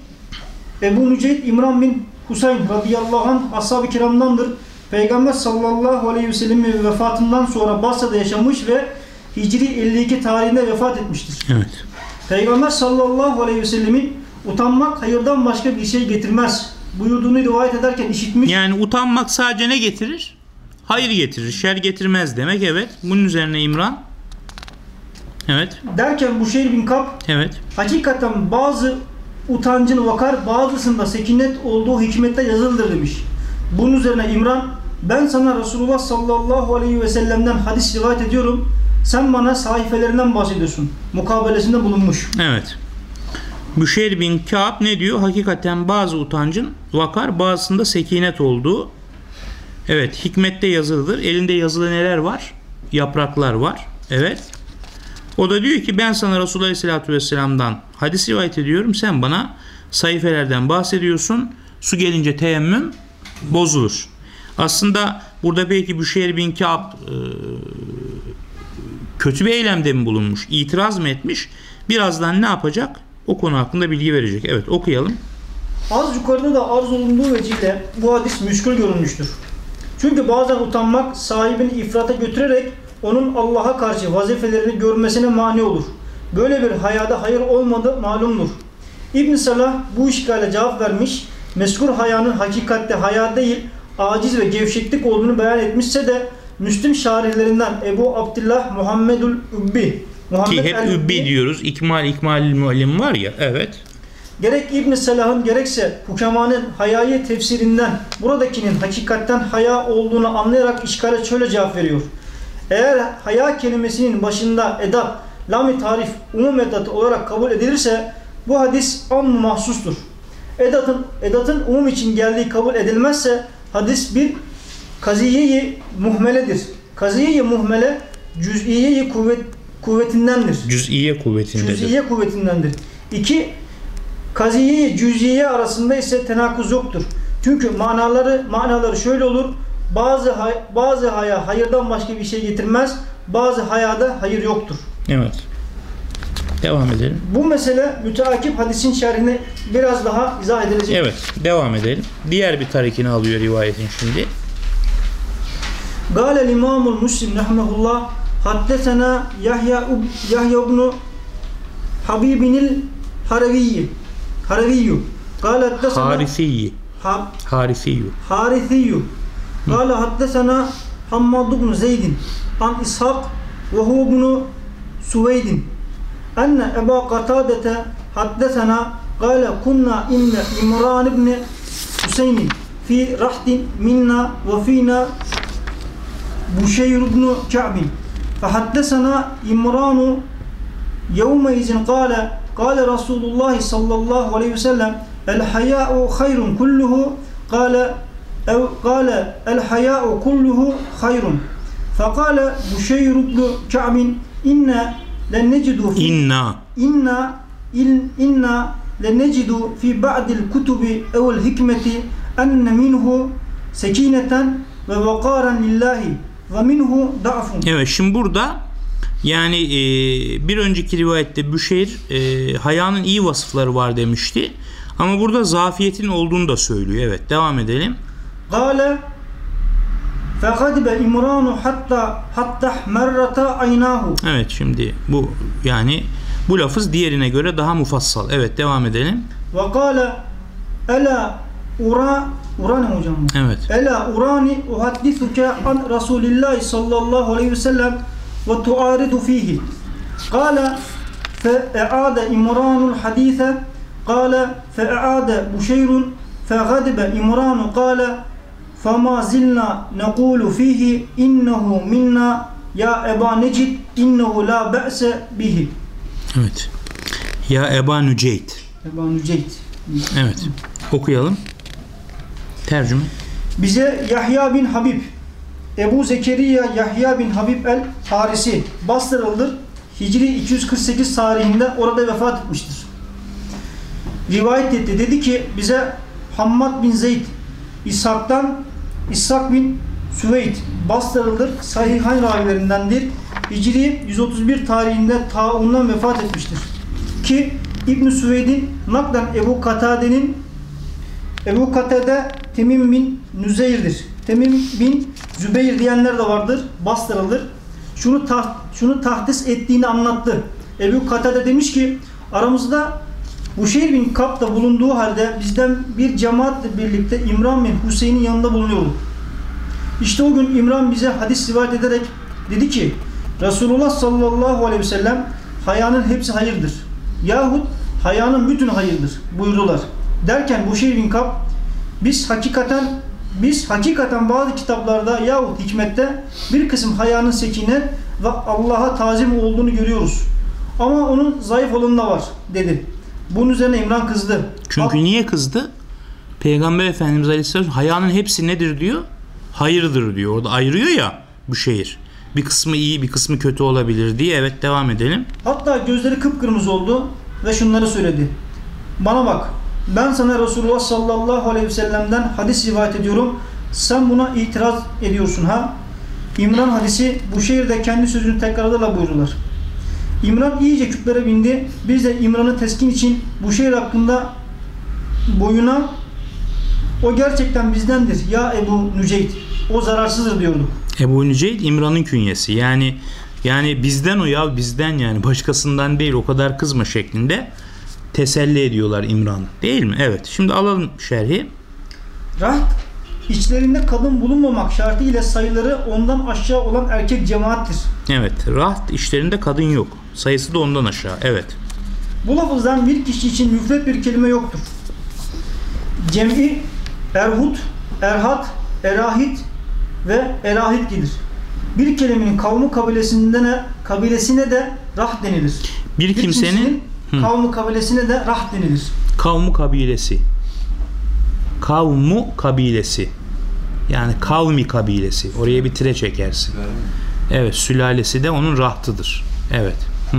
Ebu Mücahit İmran bin Husayn radıyallahu anh ashab-ı kiramdandır. Peygamber sallallahu aleyhi ve sellem'in vefatından sonra Basra'da yaşamış ve Hicri 52 tarihinde vefat etmiştir. Evet. Peygamber sallallahu aleyhi ve sellemin utanmak hayırdan başka bir şey getirmez buyurduğunu rivayet ederken işitmiş. Yani utanmak sadece ne getirir? Hayır getirir. Şer getirmez demek. Evet. Bunun üzerine İmran. Evet. Derken Buşeyr bin Kab Evet. hakikaten bazı utancın vakar bazısında sekinet olduğu hikmette yazılıdır demiş. Bunun üzerine İmran ben sana Resulullah sallallahu aleyhi ve sellem'den hadis rivayet ediyorum. Sen bana sahifelerinden bahsediyorsun. Mukabelesinde bulunmuş. Evet. Büşeyr bin Ka'b ne diyor? Hakikaten bazı utancın vakar bazısında sekinet olduğu. Evet. Hikmette yazılıdır. Elinde yazılı neler var? Yapraklar var. Evet. O da diyor ki ben sana Resulullah Aleyhisselatü Vesselam'dan hadis rivayet ediyorum. Sen bana sayfelerden bahsediyorsun. Su gelince teyemmüm bozulur. Aslında burada belki Büşeyr bin Ka'b e, kötü bir eylemde mi bulunmuş? İtiraz mı etmiş? Birazdan ne yapacak? O konu hakkında bilgi verecek. Evet okuyalım. Az yukarıda da arz olunduğu vecihle bu hadis müşkül görünmüştür. Çünkü bazen utanmak sahibini ifrata götürerek onun Allah'a karşı vazifelerini görmesine mani olur. Böyle bir hayada hayır olmadığı malumdur. ibn Salah bu işgale cevap vermiş, meskur hayanın hakikatte haya değil, aciz ve gevşeklik olduğunu beyan etmişse de Müslüm şairlerinden Ebu Abdullah Muhammedül Übbi Muhammed Ki hep el-Übbi, übbi diyoruz. İkmal ikmal muallim var ya. Evet. Gerek İbn Selah'ın gerekse Hukemanın hayayi tefsirinden buradakinin hakikatten haya olduğunu anlayarak işgale şöyle cevap veriyor. Eğer haya kelimesinin başında edat, lam-i tarif, umum edatı olarak kabul edilirse bu hadis am mahsustur. Edatın, edatın umum için geldiği kabul edilmezse hadis bir kaziyeyi muhmeledir. Kaziyeyi muhmele cüz'iyeyi kuvvet, kuvvetindendir. Cüz'iye kuvvetindedir. Cüz'iye kuvvetindendir. İki, kaziye cüz'iye arasında ise tenakuz yoktur. Çünkü manaları manaları şöyle olur. Bazı hay, bazı haya hayırdan başka bir şey getirmez. Bazı hayada hayır yoktur. Evet. Devam edelim. Bu mesele müteakip hadisin şerhine biraz daha izah edilecek. Evet. Devam edelim. Diğer bir tarikini alıyor rivayetin şimdi. Gâlel imamul muslim rahmehullah haddesena Yahya, Yahya ibn Habibinil Haraviyyi Haraviyyu Gâle haddesena Harisiyyi Harisiyyu Harisiyyu ح- Harisiyi. حارثي قال حدثنا حماد بن زيد عن إسحاق وهو ابن سويد أن أبا قتادة حدثنا قال كنا إن إمران بن حسين في رحت منا وفينا بشير بن كعب فحدثنا إمران يومئذ قال قال رسول الله صلى الله عليه وسلم الحياء خير كله قال Ev kâle el hayâ'u kulluhu hayrun. Fekâle Buşeyr ibn Ka'bin inne len necidu fi inna inna il, inna len fi ba'dil kutubi evvel hikmeti enne minhu sekineten ve vekaren lillahi ve minhu da'fun. Evet şimdi burada yani e, bir önceki rivayette Büşeyr e, hayanın iyi vasıfları var demişti. Ama burada zafiyetin olduğunu da söylüyor. Evet devam edelim. قال فغضب إمران حتى حتى احمرت عيناه Evet şimdi bu yani bu lafız diğerine göre daha mufassal. Evet devam edelim. وقال ألا أرى أراني hocam bu. Evet. ألا أراني أحدثك عن رسول الله صلى الله عليه وسلم وتعارض فيه قال فأعاد إمران الحديث قال فأعاد بشير فغضب إمران قال فما زلنا نقول فيه إنه منا يا أبا نجد إنه لا بأس به Evet. Ya Eba Nüceyt. أبا نجيد Evet. Okuyalım. Tercüme. Bize Yahya bin Habib, Ebu Zekeriya Yahya bin Habib el Harisi bastırıldır. Hicri 248 tarihinde orada vefat etmiştir. Rivayet etti. Dedi ki bize Hammad bin Zeyd İshak'tan İshak bin Süveyd bastırıldır. Sahihayn ravilerindendir. Hicri 131 tarihinde taundan vefat etmiştir. Ki İbn Süveyd'in naklen Ebu Katade'nin Ebu Katade Temim bin Nüzeyr'dir. Temim bin Zübeyir diyenler de vardır. Bastırılır. Şunu taht, şunu tahdis ettiğini anlattı. Ebu Katade demiş ki aramızda Buşeyr bin Kap'ta bulunduğu halde bizden bir cemaatle birlikte İmran bin Hüseyin'in yanında bulunuyorduk. İşte o gün İmran bize hadis rivayet ederek dedi ki Resulullah sallallahu aleyhi ve sellem hayanın hepsi hayırdır. Yahut hayanın bütün hayırdır buyurdular. Derken Buşeyr bin Kap biz hakikaten biz hakikaten bazı kitaplarda yahut hikmette bir kısım hayanın sekine ve Allah'a tazim olduğunu görüyoruz. Ama onun zayıf olanı da var dedi. Bunun üzerine İmran kızdı. Çünkü niye kızdı? Peygamber Efendimiz Aleyhisselam hayanın hepsi nedir diyor? Hayırdır diyor. Orada ayırıyor ya bu şehir. Bir kısmı iyi bir kısmı kötü olabilir diye. Evet devam edelim. Hatta gözleri kıpkırmızı oldu ve şunları söyledi. Bana bak ben sana Resulullah sallallahu aleyhi ve sellem'den hadis rivayet ediyorum. Sen buna itiraz ediyorsun ha? İmran hadisi bu şehirde kendi sözünü tekrarlarla buyurdular. İmran iyice küplere bindi. Biz de İmran'ı teskin için bu şehir hakkında boyuna o gerçekten bizdendir ya Ebu Nüceyt. O zararsızdır diyorduk. Ebu Nüceyd İmran'ın künyesi. Yani yani bizden o ya bizden yani başkasından değil o kadar kızma şeklinde teselli ediyorlar İmran. Değil mi? Evet. Şimdi alalım şerhi. Raht içlerinde kadın bulunmamak şartı ile sayıları ondan aşağı olan erkek cemaattir. Evet. Rahat işlerinde kadın yok. Sayısı da ondan aşağı. Evet. Bu lafızdan bir kişi için müfret bir kelime yoktur. Cem'i erhut, erhat, erahit ve erahit gelir. Bir kelimenin kavmu kabilesinden de, kabilesine de rah denilir. Bir kimsenin Hı. kavmu kabilesine de rah denilir. kavmu kabilesi. Kavmu kabilesi. Yani kavmi kabilesi. Oraya bir tire çekersin. Evet. Sülalesi de onun rahtıdır. Evet. Hı.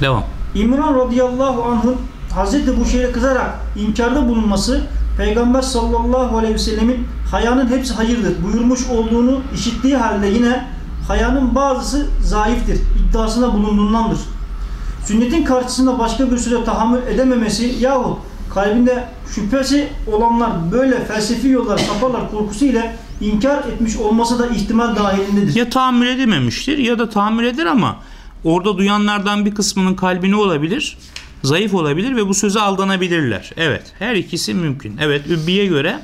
Devam. İmran radıyallahu anh'ın Hazreti Buşeyr'e kızarak inkarda bulunması Peygamber sallallahu aleyhi ve sellemin hayanın hepsi hayırdır buyurmuş olduğunu işittiği halde yine hayanın bazısı zayıftır iddiasında bulunduğundandır. Sünnetin karşısında başka bir süre tahammül edememesi yahut kalbinde şüphesi olanlar böyle felsefi yollar saparlar korkusu ile inkar etmiş olması da ihtimal dahilindedir. Ya tahammül edememiştir ya da tahammül eder ama orada duyanlardan bir kısmının kalbine olabilir, zayıf olabilir ve bu söze aldanabilirler. Evet, her ikisi mümkün. Evet, Übbi'ye göre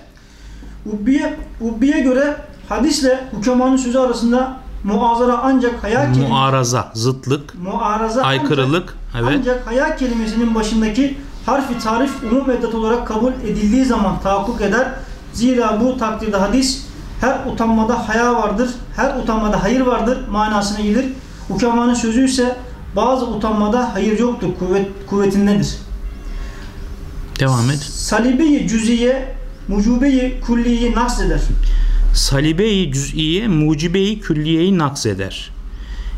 Ubbiye, Ubbiye göre hadisle hukamanın sözü arasında muazara ancak hayal kelimesi muaraza, zıtlık, muaraza aykırılık, ancak, evet. ancak hayal kelimesinin başındaki harfi tarif umum eddat olarak kabul edildiği zaman tahakkuk eder. Zira bu takdirde hadis her utanmada haya vardır, her utanmada hayır vardır manasına gelir. Hukamanın sözü ise bazı utanmada hayır yoktur, kuvvet, kuvvetindedir. Devam et. Salibi cüziye, mucubeyi kulliyi naks eder. Salibe-i cüz'iye mucibe-i külliyeyi naks eder.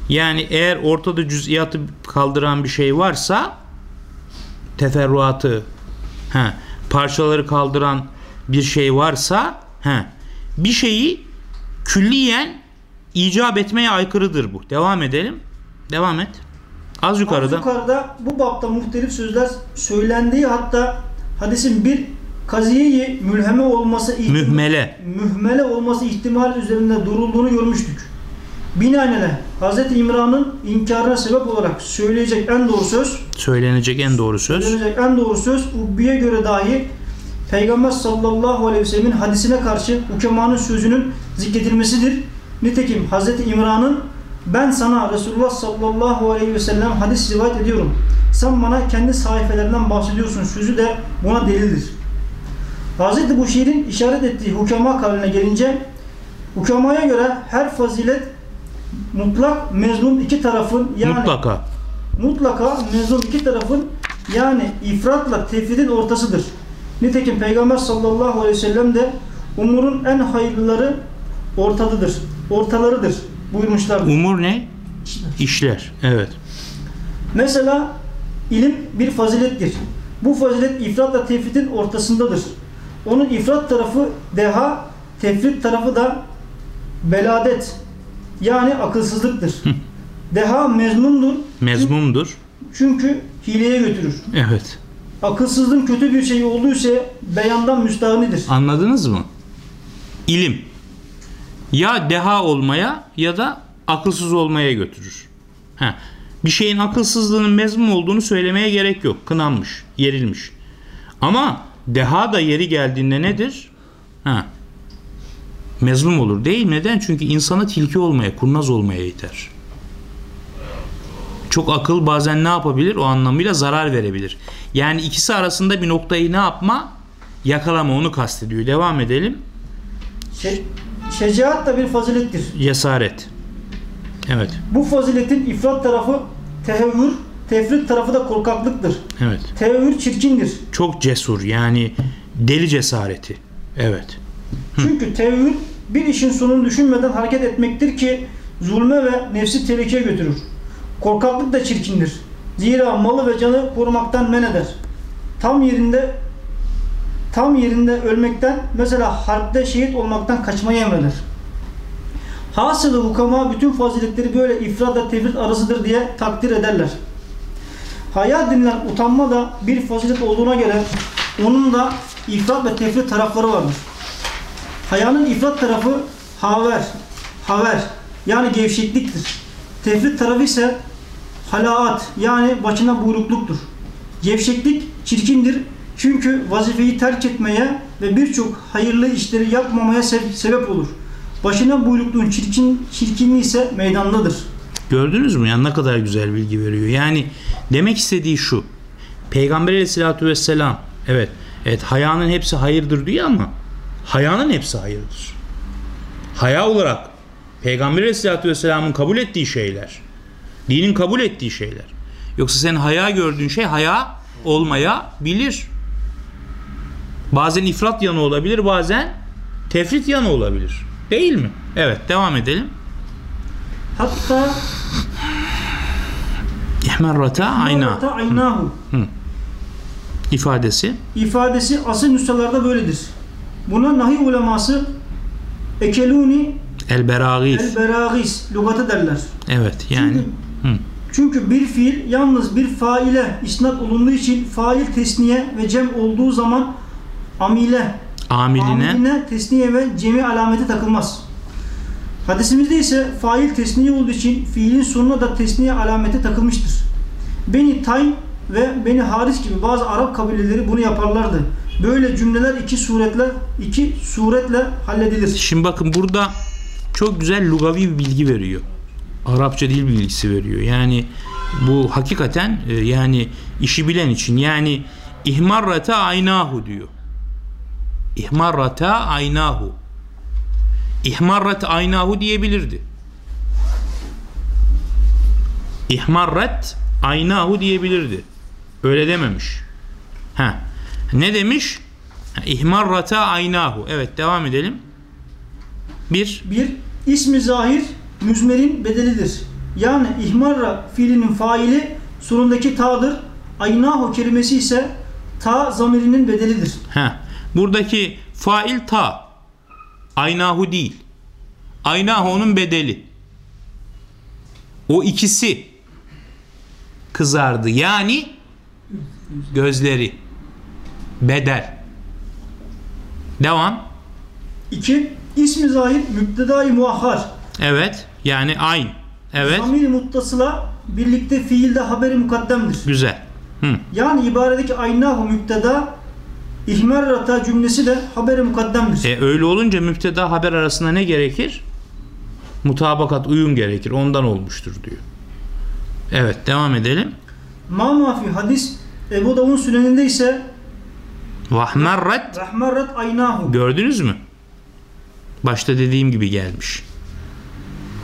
Yani eğer ortada cüz'iyatı kaldıran bir şey varsa teferruatı he, parçaları kaldıran bir şey varsa he, bir şeyi külliyen icap etmeye aykırıdır bu. Devam edelim. Devam et. Az yukarıda. Az yukarıda bu bapta muhtelif sözler söylendiği hatta hadisin bir kaziyeyi mülheme olması Mühmele. mühmele olması ihtimal üzerinde durulduğunu görmüştük. Binaenaleyh Hz. İmran'ın inkarına sebep olarak söyleyecek en doğru söz, Söylenecek en doğru söz. söyleyecek en doğru söz Ubbi'ye göre dahi Peygamber sallallahu aleyhi ve sellemin hadisine karşı ukemanın sözünün zikredilmesidir. Nitekim Hz. İmran'ın ben sana Resulullah sallallahu aleyhi ve sellem hadis rivayet ediyorum. Sen bana kendi sahifelerinden bahsediyorsun sözü de buna delildir. Hz. Buşir'in işaret ettiği hukama kavline gelince hukamaya göre her fazilet mutlak mezmum iki tarafın yani Mutlaka. mutlaka mezun iki tarafın yani ifratla tefridin ortasıdır. Nitekim Peygamber sallallahu aleyhi ve sellem de umurun en hayırlıları ortadıdır. Ortalarıdır buyurmuşlardır. Umur ne? İşler. Evet. Mesela ilim bir fazilettir. Bu fazilet ifratla tefridin ortasındadır. Onun ifrat tarafı deha, tefrit tarafı da beladet yani akılsızlıktır. Deha mezmundur. Mezmumdur. Çünkü hileye götürür. Evet. Akılsızlığın kötü bir şey olduysa beyandan müstahanidir. Anladınız mı? İlim. Ya deha olmaya ya da akılsız olmaya götürür. Ha. Bir şeyin akılsızlığının mezmum olduğunu söylemeye gerek yok. Kınanmış, yerilmiş. Ama deha da yeri geldiğinde nedir? Ha. Mezmum olur değil. Neden? Çünkü insana tilki olmaya, kurnaz olmaya iter. Çok akıl bazen ne yapabilir? O anlamıyla zarar verebilir. Yani ikisi arasında bir noktayı ne yapma? Yakalama onu kastediyor. Devam edelim. Şe- şecaat da bir fazilettir. Cesaret. Evet. Bu faziletin ifrat tarafı tehevvür, tefrit tarafı da korkaklıktır. Evet. Tehevvür çirkindir. Çok cesur yani deli cesareti. Evet. Çünkü tevhür bir işin sonunu düşünmeden hareket etmektir ki zulme ve nefsi tehlikeye götürür. Korkaklık da çirkindir. Zira malı ve canı korumaktan men eder. Tam yerinde tam yerinde ölmekten mesela harpte şehit olmaktan kaçmayı emreder. Hasılı hukama bütün faziletleri böyle ifrat ve tefrit arasıdır diye takdir ederler. Haya denilen utanma da bir fazilet olduğuna göre onun da ifrat ve tefrit tarafları vardır. Hayanın ifrat tarafı haver, haver yani gevşekliktir. Tefrit tarafı ise halaat yani başına buyrukluktur. Gevşeklik çirkindir. Çünkü vazifeyi terk etmeye ve birçok hayırlı işleri yapmamaya se- sebep olur. Başına buyrukluğun çirkin, çirkinliği ise meydandadır. Gördünüz mü? Yani ne kadar güzel bilgi veriyor. Yani demek istediği şu. Peygamber aleyhissalatü vesselam evet, evet hayanın hepsi hayırdır diyor ama hayanın hepsi hayırdır. Haya olarak Peygamber aleyhissalatü vesselamın kabul ettiği şeyler. Dinin kabul ettiği şeyler. Yoksa senin haya gördüğün şey haya olmayabilir. Bazen ifrat yanı olabilir, bazen tefrit yanı olabilir. Değil mi? Evet, devam edelim. Hatta İhmerrata ayna aynahu ifadesi. ifadesi asıl nüshalarda böyledir. Buna nahi uleması ekeluni El beragis. el beragis lügatı derler. Evet yani. Çünkü, Hı. çünkü bir fiil yalnız bir faile isnat olunduğu için fail tesniye ve cem olduğu zaman amile Amiline amiline tesniye ve cemi alameti takılmaz. Hadisimizde ise fail tesniye olduğu için fiilin sonuna da tesniye alameti takılmıştır. Beni Taym ve Beni Haris gibi bazı Arap kabileleri bunu yaparlardı. Böyle cümleler iki suretle iki suretle halledilir. Şimdi bakın burada çok güzel lugavi bir bilgi veriyor. Arapça dil bilgisi veriyor. Yani bu hakikaten e, yani işi bilen için yani ihmarrata aynahu diyor. İhmarrata aynahu. İhmarrat aynahu diyebilirdi. İhmarrat aynahu diyebilirdi. Öyle dememiş. Ha. Ne demiş? İhmarrata aynahu. Evet devam edelim. Bir. Bir, ismi zahir müzmerin bedelidir. Yani ihmarra fiilinin faili sonundaki ta'dır. Aynahu kelimesi ise ta zamirinin bedelidir. Ha. Buradaki fail ta. Aynahu değil. Aynahu onun bedeli. O ikisi kızardı. Yani gözleri. Bedel. Devam. İki, ismi zahir mübtedai muahhar. Evet. Yani ayn. Evet. Zamir muttasıla birlikte fiilde haberi mukaddemdir. Güzel. Hı. Yani ibaredeki aynahu mübteda ihmarrata cümlesi de haberi mukaddemdir. E, öyle olunca müpteda haber arasında ne gerekir? Mutabakat, uyum gerekir. Ondan olmuştur diyor. Evet, devam edelim. Ma mafi hadis Ebu Davun süneninde ise Vahmerret rahmarrat aynahu. gördünüz mü? Başta dediğim gibi gelmiş.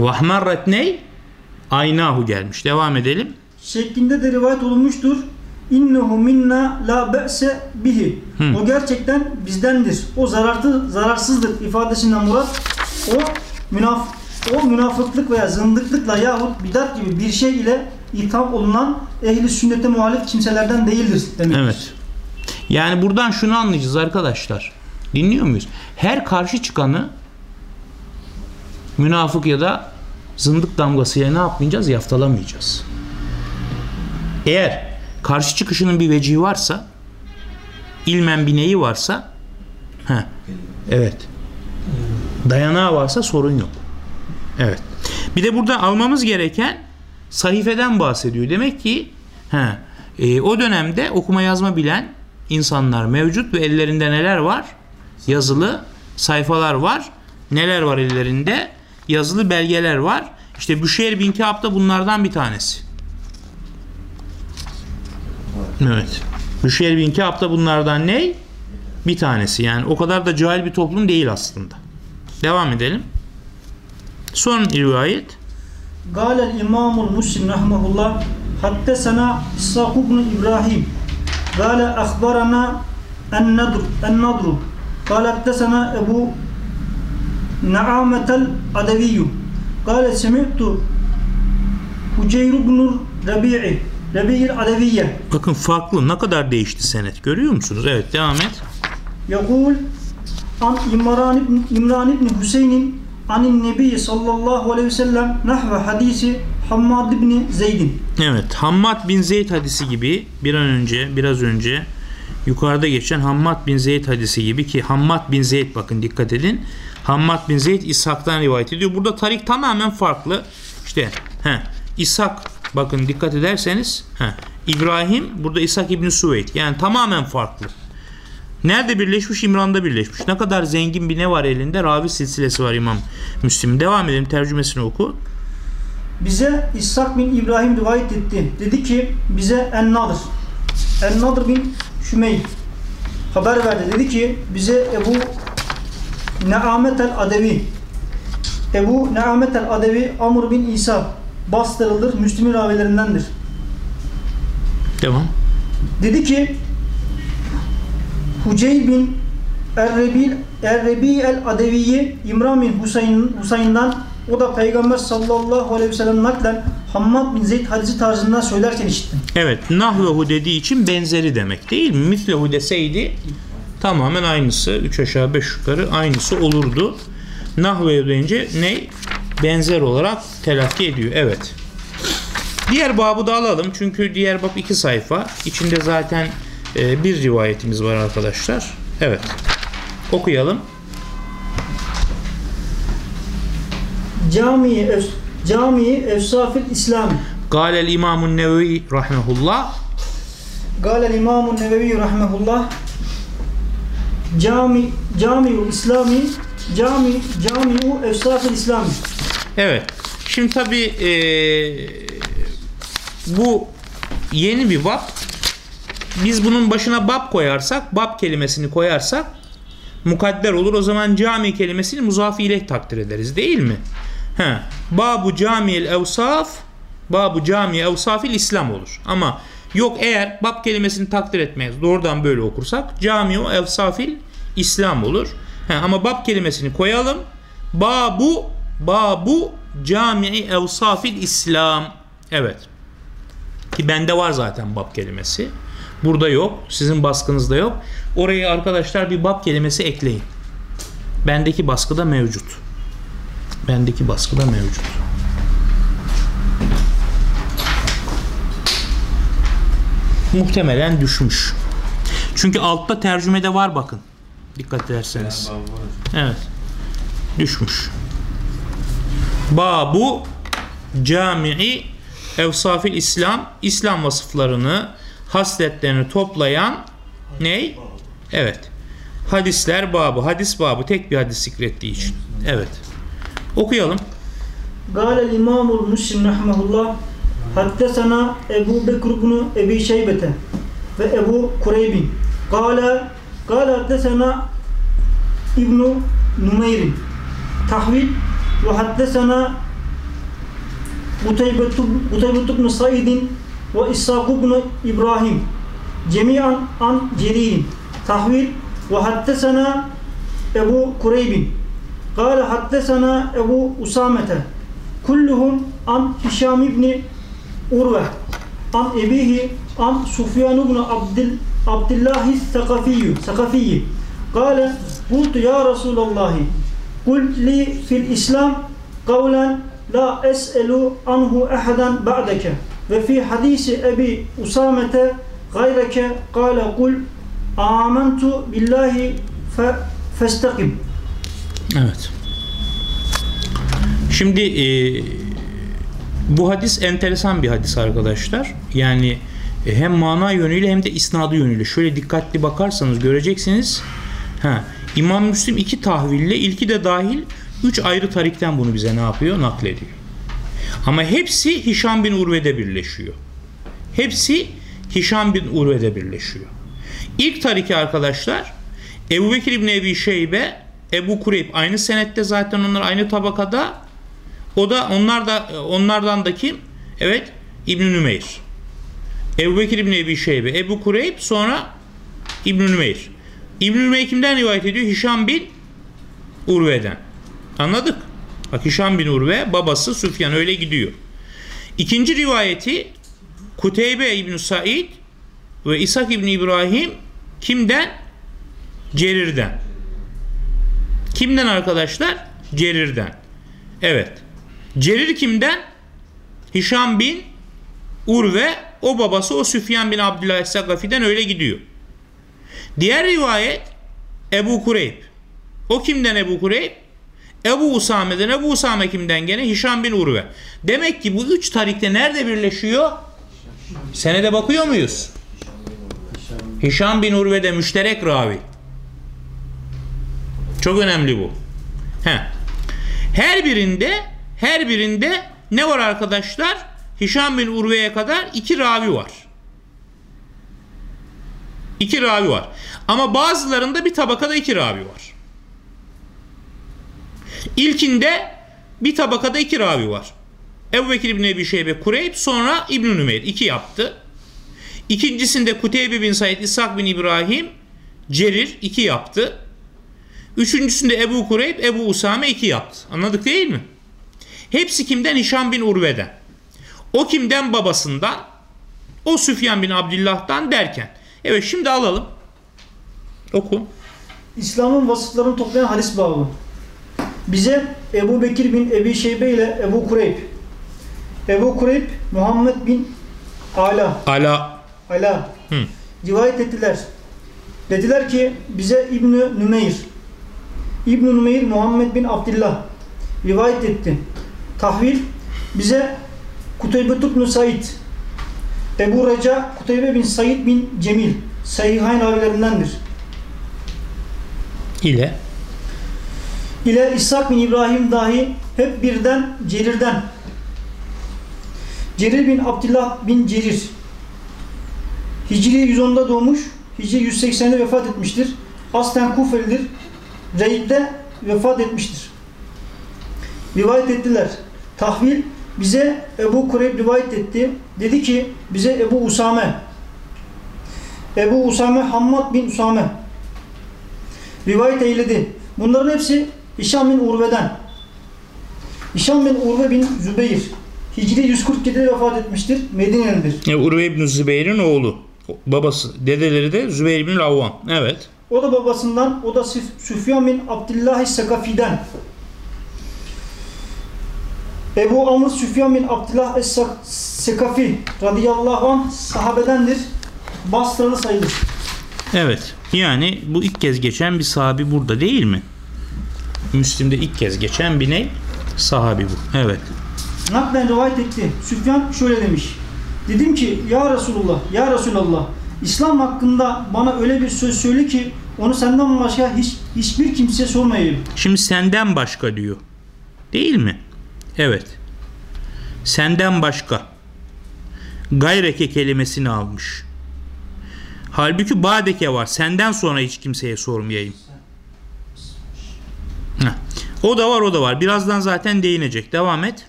Vahmerret ney? Aynahu gelmiş. Devam edelim. şeklinde de rivayet olunmuştur. İnnehu minna la be'se bihi. Hı. O gerçekten bizdendir. O zararlı, zararsızdır ifadesinden murat o münaf o münafıklık veya zındıklıkla yahut bidat gibi bir şey ile itham olunan ehli sünnete muhalif kimselerden değildir demek. Evet. Yani buradan şunu anlayacağız arkadaşlar. Dinliyor muyuz? Her karşı çıkanı münafık ya da zındık damgasıyla ne yapmayacağız? Yaftalamayacağız. Eğer karşı çıkışının bir vecihi varsa ilmen bir neyi varsa heh, evet dayanağı varsa sorun yok. Evet. Bir de burada almamız gereken sahifeden bahsediyor. Demek ki he, e, o dönemde okuma yazma bilen insanlar mevcut ve ellerinde neler var? Yazılı sayfalar var. Neler var ellerinde? Yazılı belgeler var. İşte Büşeyr bin Kâb da bunlardan bir tanesi. Evet. Büşeyr bin Kâb da bunlardan ne? Bir tanesi. Yani o kadar da cahil bir toplum değil aslında. Devam edelim. Son rivayet. قال الإمام المسلم رحمه الله حدثنا إسحاق بن إبراهيم قال أخبرنا النضر النضر قال حدثنا أبو نعامة العدوي قال سمعت هجير بن ربيع Rebiyil Aleviye. Bakın farklı ne kadar değişti senet görüyor musunuz? Evet devam et. Yakul an İmran ibn, İmran ibn Hüseyin'in anin Nebi sallallahu aleyhi ve sellem nahve hadisi Hammad ibn Zeyd'in. Evet Hammad bin Zeyd hadisi gibi bir an önce biraz önce yukarıda geçen Hammad bin Zeyd hadisi gibi ki Hammad bin Zeyd bakın dikkat edin. Hammad bin Zeyd İshak'tan rivayet ediyor. Burada tarik tamamen farklı. İşte he, İshak bakın dikkat ederseniz he, İbrahim burada İshak İbni Süveyd yani tamamen farklı. Nerede birleşmiş? İmran'da birleşmiş. Ne kadar zengin bir ne var elinde? Ravi silsilesi var İmam Müslim. Devam edelim. Tercümesini oku. Bize İshak bin İbrahim rivayet etti. Dedi ki bize En-Nadır. En-Nadır bin Şümey haber verdi. Dedi ki bize Ebu Neamet el-Adevi Ebu Neamet el-Adevi Amr bin İsa bastırılır. Müslümin ravilerindendir. Devam. Dedi ki Huceyl bin Errebi Errebi el-Adevi'yi İmran bin Husayn, Husayn'dan o da Peygamber sallallahu aleyhi ve sellem naklen Hammad bin Zeyd hadisi tarzından söylerken işittim. Evet. Nahvehu dediği için benzeri demek değil mi? Mislehu deseydi tamamen aynısı. 3 aşağı 5 yukarı aynısı olurdu. Nahvehu deyince ne? Benzer olarak telakki ediyor. Evet. Diğer babı da alalım. Çünkü diğer bab 2 sayfa. İçinde zaten e, bir rivayetimiz var arkadaşlar. Evet. Okuyalım. Camii Ef Camii Efsafil İslam. Galel İmamun Nevevi rahmehullah. Galel İmamun Nevevi rahmehullah Cami Camiu İslami Cami Camiu Efsafil İslami. Evet. Şimdi tabi bu yeni bir bab. Biz bunun başına bab koyarsak, bab kelimesini koyarsak mukadder olur. O zaman cami kelimesini muzaf ile takdir ederiz değil mi? He. Babu camiyel evsaf Babu cami evsafil İslam olur. Ama yok eğer bab kelimesini takdir etmeyiz. Doğrudan böyle okursak camiu evsafil İslam olur. He, ama bab kelimesini koyalım. Babu Babu camii evsafil İslam. Evet. Ki bende var zaten bab kelimesi. Burada yok. Sizin baskınızda yok. Oraya arkadaşlar bir bab kelimesi ekleyin. Bendeki baskıda mevcut. Bendeki baskıda mevcut. Muhtemelen düşmüş. Çünkü altta tercümede var bakın. Dikkat ederseniz. Evet. Düşmüş. Babu Camii Evsafil İslam İslam vasıflarını hasletlerini toplayan ney? Evet. Hadisler babı. Hadis babı. Tek bir hadis zikrettiği için. Evet. Okuyalım. Gâlel İmamul Müslim rahmehullah Haddesena Ebu Bekr bunu Ebi Şeybete ve Ebu Kureybin. Gâle Gâle haddesena İbnu Numeyrin. Tahvil نمير تحويل وحدثنا قتيبة قتيبة بن سعيد وإسحاق بن إبراهيم جميعا عن جرير تحويل وحدثنا أبو كريب قال حدثنا أبو أسامة كلهم عن هشام بن أروة عن أبيه عن سفيان بن عبد عبد الله الثقفي ثقفي قال قلت يا رسول الله قل لي في الإسلام قولا لا أسأل عنه أحدا بعدك وفي حديث أبي أسامة غيرك قال قل آمنت بالله ف- فاستقم Evet. Şimdi e, bu hadis enteresan bir hadis arkadaşlar. Yani e, hem mana yönüyle hem de isnadı yönüyle. Şöyle dikkatli bakarsanız göreceksiniz. Ha, İmam Müslim iki tahville ilki de dahil üç ayrı tarikten bunu bize ne yapıyor? Naklediyor. Ama hepsi Hişam bin Urve'de birleşiyor. Hepsi Hişam bin Urve'de birleşiyor. İlk tariki arkadaşlar Ebu Bekir İbni Ebi Şeybe Ebu Kureyb aynı senette zaten onlar aynı tabakada. O da onlar da onlardan da kim? Evet İbn Nümeyr. Ebu Bekir İbni Ebi Şeybe, Ebu Kureyb sonra İbn Nümeyr. İbn Nümeyr kimden rivayet ediyor? Hişam bin Urve'den. Anladık. Bak Hişam bin Urve babası Süfyan öyle gidiyor. İkinci rivayeti Kuteybe İbn Said ve İshak İbni İbrahim kimden? Cerir'den. Kimden arkadaşlar? Cerir'den. Evet. Cerir kimden? Hişam bin Urve o babası o Süfyan bin Abdullah Sakafi'den öyle gidiyor. Diğer rivayet Ebu Kureyb. O kimden Ebu Kureyb? Ebu Usame'den. Ebu Usame kimden gene? Hişam bin Urve. Demek ki bu üç tarikte nerede birleşiyor? Senede bakıyor muyuz? Hişam bin Urve'de müşterek ravi. Çok önemli bu. He. Her birinde her birinde ne var arkadaşlar? Hişam bin Urve'ye kadar iki ravi var. İki ravi var. Ama bazılarında bir tabakada iki ravi var. İlkinde bir tabakada iki ravi var. Ebu Bekir bin Ebi Şeybe Kureyb sonra İbn-i Nümeyr iki yaptı. İkincisinde Kuteybe bin Said İshak bin İbrahim Cerir iki yaptı. Üçüncüsünde Ebu Kureyb Ebu Usame iki yaptı. Anladık değil mi? Hepsi kimden? Hişam bin Urve'den. O kimden? Babasından. O Süfyan bin Abdullah'tan derken. Evet şimdi alalım. Oku. İslam'ın vasıflarını toplayan hadis babı. Bize Ebu Bekir bin Ebi Şeybe ile Ebu Kureyb. Ebu Kureyb Muhammed bin Ala. Ala. Ala. Hı. Rivayet ettiler. Dediler ki bize İbn-i Nümeyr. İbn-i Nümeyr Muhammed bin Abdullah rivayet etti. Tahvil bize Kuteybe ibn Said. Ebu Reca Kuteybe bin Said bin Cemil. Sahihayn ravilerindendir. ile ile İshak bin İbrahim dahi hep birden Cerir'den. Cerir bin Abdullah bin Cerir. Hicri 110'da doğmuş. Hicri 180'de vefat etmiştir. Aslen Kufelidir. Reyd'de vefat etmiştir. Rivayet ettiler. Tahvil bize Ebu Kureyb rivayet etti. Dedi ki bize Ebu Usame. Ebu Usame Hammad bin Usame rivayet eyledi. Bunların hepsi Hişam bin Urve'den. Hişam bin Urve bin Zübeyir. Hicri 147'de vefat etmiştir. Medine'lidir. e, Urve İbn Zübeyir'in oğlu. Babası, dedeleri de Zübeyir bin Avvam. Evet. O da babasından, o da Süf- Süfyan bin Abdullah Sekafi'den. Ebu Amr Süfyan bin Abdullah Es-Sekafi radıyallahu anh sahabedendir. Basralı sayılır. Evet. Yani bu ilk kez geçen bir sahabi burada değil mi? Müslim'de ilk kez geçen bir ne? Sahabi bu. Evet. Naklen rivayet etti. Süfyan şöyle demiş. Dedim ki ya Resulullah, ya Resulallah İslam hakkında bana öyle bir söz söyle ki onu senden başka hiç, hiçbir kimseye sormayayım. Şimdi senden başka diyor. Değil mi? Evet. Senden başka. Gayreke kelimesini almış. Halbuki badeke var. Senden sonra hiç kimseye sormayayım. Heh. O da var o da var. Birazdan zaten değinecek. Devam et.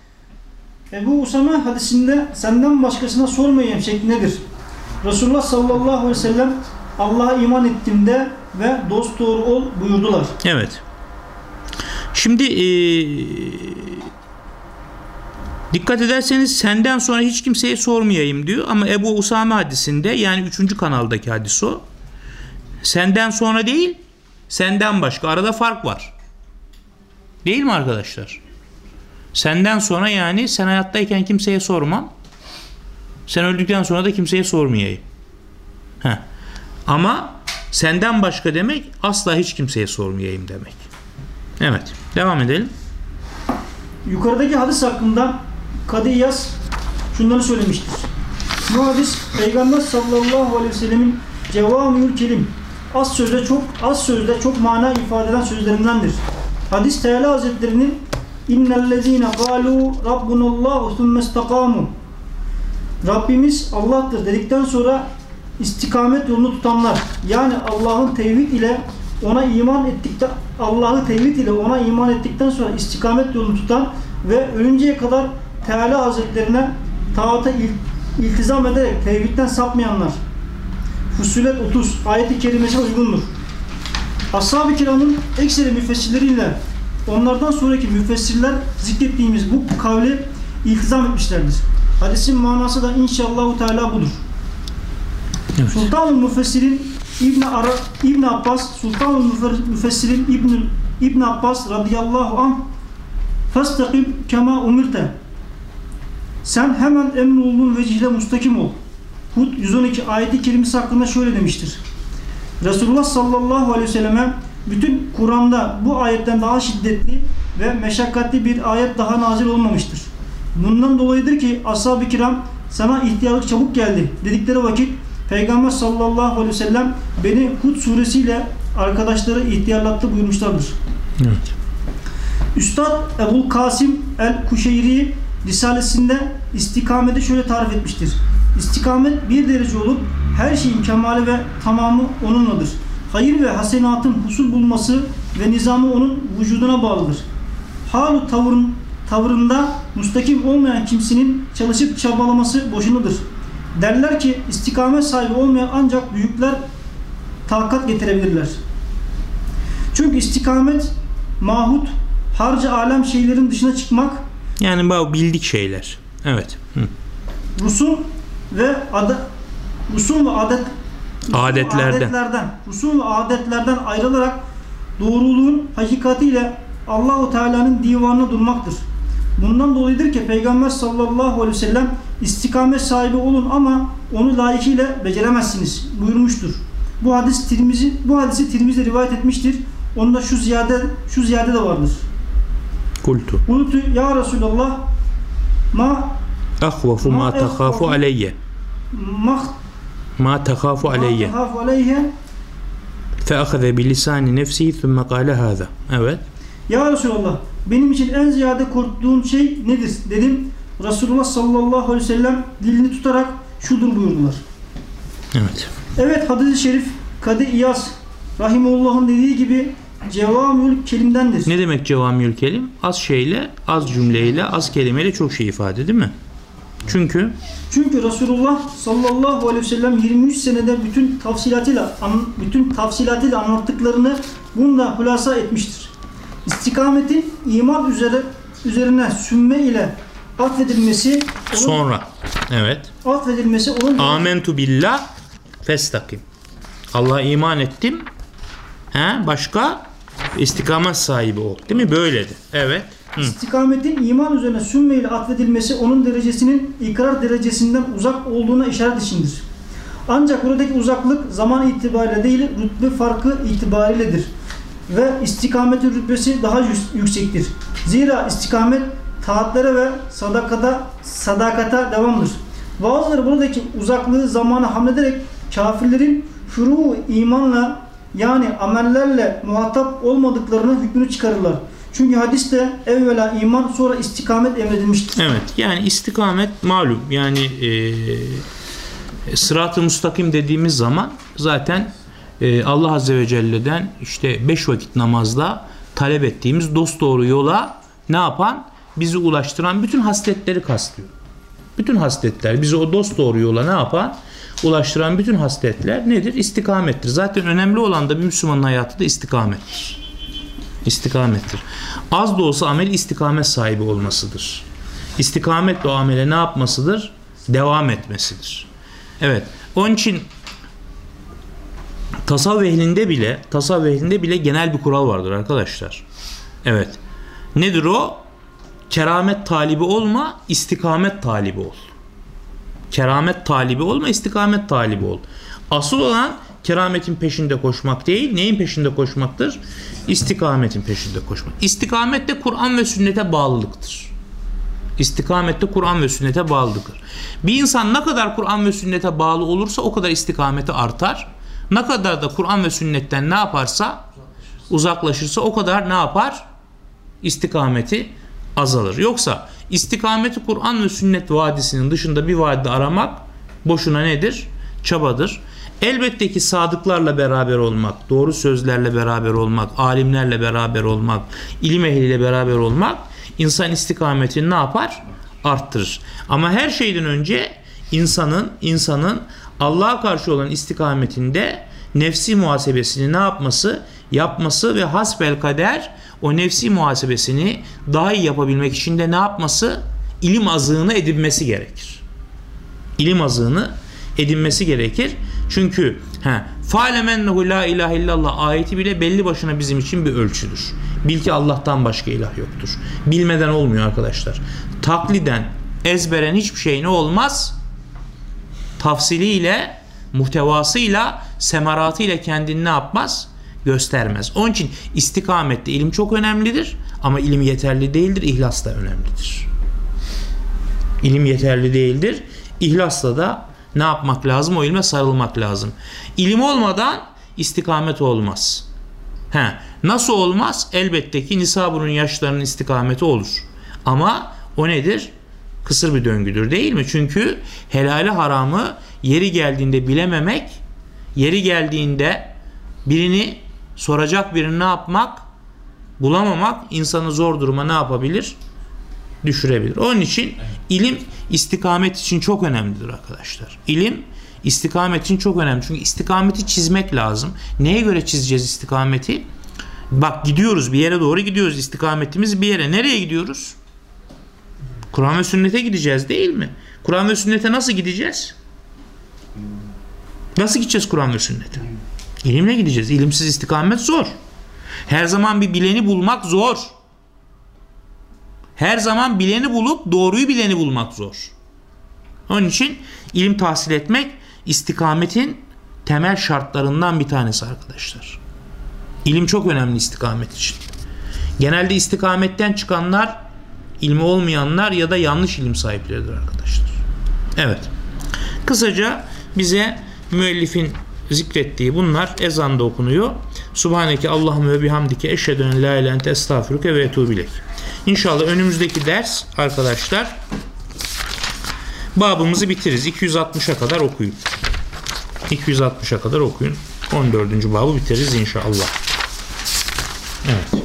Ebu Usame hadisinde senden başkasına sormayayım şeklindedir. Resulullah sallallahu aleyhi ve sellem Allah'a iman ettim de ve dost doğru ol buyurdular. Evet. Şimdi eee, dikkat ederseniz senden sonra hiç kimseye sormayayım diyor ama Ebu Usame hadisinde yani 3. kanaldaki hadis o. Senden sonra değil, senden başka. Arada fark var. Değil mi arkadaşlar? Senden sonra yani sen hayattayken kimseye sormam. Sen öldükten sonra da kimseye sormayayım. Heh. Ama senden başka demek asla hiç kimseye sormayayım demek. Evet. Devam edelim. Yukarıdaki hadis hakkında Kadı İyaz şunları söylemiştir. Bu hadis Peygamber sallallahu aleyhi ve sellemin cevamül kelim az sözde çok az sözde çok mana ifade eden sözlerindendir. Hadis Teala Hazretlerinin innellezine galu rabbunallahu thumme istakamu Rabbimiz Allah'tır dedikten sonra istikamet yolunu tutanlar yani Allah'ın tevhid ile ona iman ettikten Allah'ı tevhid ile ona iman ettikten sonra istikamet yolunu tutan ve ölünceye kadar Teala Hazretlerine taata il- iltizam ederek tevhidden sapmayanlar. Fussilet 30 ayeti kerimesine uygundur. Ashab-ı kiramın ekseri müfessirleriyle onlardan sonraki müfessirler zikrettiğimiz bu kavle iltizam etmişlerdir. Hadisin manası da inşallahu teala budur. Evet. Sultanul Müfessirin İbn Ara İbn Abbas Sultanul Müfessirin İbn İbn Abbas radıyallahu anh Fastakim kema umirte Sen hemen emrolunduğun vecihle mustakim ol. Hud 112 ayeti kerimesi hakkında şöyle demiştir. Resulullah sallallahu aleyhi ve selleme bütün Kur'an'da bu ayetten daha şiddetli ve meşakkatli bir ayet daha nazil olmamıştır. Bundan dolayıdır ki ashab-ı kiram sana ihtiyarlık çabuk geldi dedikleri vakit Peygamber sallallahu aleyhi ve sellem beni Hud suresiyle arkadaşları ihtiyarlattı buyurmuşlardır. Evet. Üstad Ebul Kasım el-Kuşeyri Risalesinde istikameti şöyle tarif etmiştir. İstikamet bir derece olup her şeyin kemali ve tamamı onunladır. Hayır ve hasenatın husul bulması ve nizamı onun vücuduna bağlıdır. Halu tavırın, tavırında müstakim olmayan kimsenin çalışıp çabalaması boşunadır. Derler ki istikamet sahibi olmayan ancak büyükler takat getirebilirler. Çünkü istikamet mahut, harcı alem şeylerin dışına çıkmak, Yani bu bildik şeyler. Evet. Hı. rusum ve adet rusum ve adet rusum Adetlerden. adetlerden rusum ve adetlerden ayrılarak doğruluğun hakikatiyle Allahu Teala'nın divanına durmaktır. Bundan dolayıdır ki Peygamber sallallahu aleyhi ve sellem istikamet sahibi olun ama onu layıkıyla beceremezsiniz buyurmuştur. Bu hadis Tirmizi bu hadisi Tirmizi rivayet etmiştir. Onda şu ziyade şu ziyade de vardır. Kultu. Kultu ya Resulallah ma Ahvafu ma Ma ahvafu. aleyye. mah Ma takhafu aleyye. tahaf aleyhe Feakheze bi lisani nefsihi thumme kâle hâzâ. Evet. Ya Resulallah benim için en ziyade korktuğun şey nedir dedim. Resulullah sallallahu aleyhi ve sellem dilini tutarak şudur buyurdular. Evet. Evet hadis-i şerif Kadı İyaz Rahimullah'ın dediği gibi cevamül kelimdendir. Ne demek cevamiyül kelim? Az şeyle, az cümleyle, az kelimeyle çok şey ifade değil mi? Çünkü Çünkü Resulullah sallallahu aleyhi ve sellem 23 senede bütün tafsilatıyla bütün tafsilatıyla anlattıklarını bununla hulasa etmiştir. İstikametin iman üzere üzerine sümme ile atfedilmesi onun, sonra evet. atfedilmesi onun Amentu billah festakim. Allah'a iman ettim. He, başka istikamet sahibi ol. Değil mi? Böyledir. Evet. Hı. İstikametin iman üzerine sümme ile atfedilmesi onun derecesinin ikrar derecesinden uzak olduğuna işaret içindir. Ancak buradaki uzaklık zaman itibariyle değil rütbe farkı itibariyledir. Ve istikametin rütbesi daha yü- yüksektir. Zira istikamet taatlere ve sadakata, sadakata devamdır. Bazıları buradaki uzaklığı zamana hamlederek kafirlerin furu imanla yani amellerle muhatap olmadıklarını hükmünü çıkarırlar. Çünkü hadiste evvela iman sonra istikamet emredilmiştir. Evet. Yani istikamet malum. Yani e, sırat-ı müstakim dediğimiz zaman zaten e, Allah Azze ve Celle'den işte beş vakit namazda talep ettiğimiz dosdoğru yola ne yapan? Bizi ulaştıran bütün hasletleri kastıyor. Bütün hasletler bizi o dosdoğru yola ne yapan? Ulaştıran bütün hasletler nedir? İstikamettir. Zaten önemli olan da bir Müslümanın hayatı da istikamettir. İstikamettir. Az da olsa amel istikamet sahibi olmasıdır. İstikametle o amele ne yapmasıdır? Devam etmesidir. Evet. Onun için tasavvuf ehlinde bile tasavvuf ehlinde bile genel bir kural vardır arkadaşlar. Evet. Nedir o? Keramet talibi olma, istikamet talibi ol. Keramet talibi olma, istikamet talibi ol. Asıl olan kerametin peşinde koşmak değil, neyin peşinde koşmaktır? İstikametin peşinde koşmak. İstikamet de Kur'an ve sünnete bağlılıktır. İstikamet de Kur'an ve sünnete bağlıdır. Bir insan ne kadar Kur'an ve sünnete bağlı olursa o kadar istikameti artar. Ne kadar da Kur'an ve sünnetten ne yaparsa uzaklaşırsa o kadar ne yapar? İstikameti azalır. Yoksa istikameti Kur'an ve sünnet vadisinin dışında bir vadide aramak boşuna nedir? Çabadır. Elbette ki sadıklarla beraber olmak, doğru sözlerle beraber olmak, alimlerle beraber olmak, ilim ehliyle beraber olmak insan istikametini ne yapar? Arttırır. Ama her şeyden önce insanın insanın Allah'a karşı olan istikametinde nefsi muhasebesini ne yapması? Yapması ve hasbel kader o nefsi muhasebesini daha iyi yapabilmek için de ne yapması? İlim azığını edinmesi gerekir. İlim azığını edinmesi gerekir. Çünkü he, fa'lemennehu la ilahe illallah ayeti bile belli başına bizim için bir ölçüdür. Bil ki Allah'tan başka ilah yoktur. Bilmeden olmuyor arkadaşlar. Takliden, ezberen hiçbir şey ne olmaz? Tafsiliyle, muhtevasıyla, semaratıyla kendini ne yapmaz? Göstermez. Onun için istikamette ilim çok önemlidir ama ilim yeterli değildir, ihlas da önemlidir. İlim yeterli değildir. İhlasla da ne yapmak lazım? O ilme sarılmak lazım. İlim olmadan istikamet olmaz. He, nasıl olmaz? Elbette ki nisabının yaşlarının istikameti olur. Ama o nedir? Kısır bir döngüdür değil mi? Çünkü helali haramı yeri geldiğinde bilememek, yeri geldiğinde birini soracak birini ne yapmak? Bulamamak insanı zor duruma ne yapabilir? Düşürebilir. Onun için ilim istikamet için çok önemlidir arkadaşlar. İlim istikamet için çok önemli. Çünkü istikameti çizmek lazım. Neye göre çizeceğiz istikameti? Bak gidiyoruz bir yere doğru gidiyoruz. İstikametimiz bir yere. Nereye gidiyoruz? Kur'an ve sünnete gideceğiz değil mi? Kur'an ve sünnete nasıl gideceğiz? Nasıl gideceğiz Kur'an ve sünnete? İlimle gideceğiz. İlimsiz istikamet zor. Her zaman bir bileni bulmak zor. Her zaman bileni bulup doğruyu bileni bulmak zor. Onun için ilim tahsil etmek istikametin temel şartlarından bir tanesi arkadaşlar. İlim çok önemli istikamet için. Genelde istikametten çıkanlar ilmi olmayanlar ya da yanlış ilim sahipleridir arkadaşlar. Evet. Kısaca bize müellifin zikrettiği bunlar ezanda okunuyor. Subhaneke Allahümme ve bihamdike eşhedü en la ilahe ente ve etûbü. İnşallah önümüzdeki ders arkadaşlar babımızı bitiririz. 260'a kadar okuyun. 260'a kadar okuyun. 14. babı bitiririz inşallah. Evet.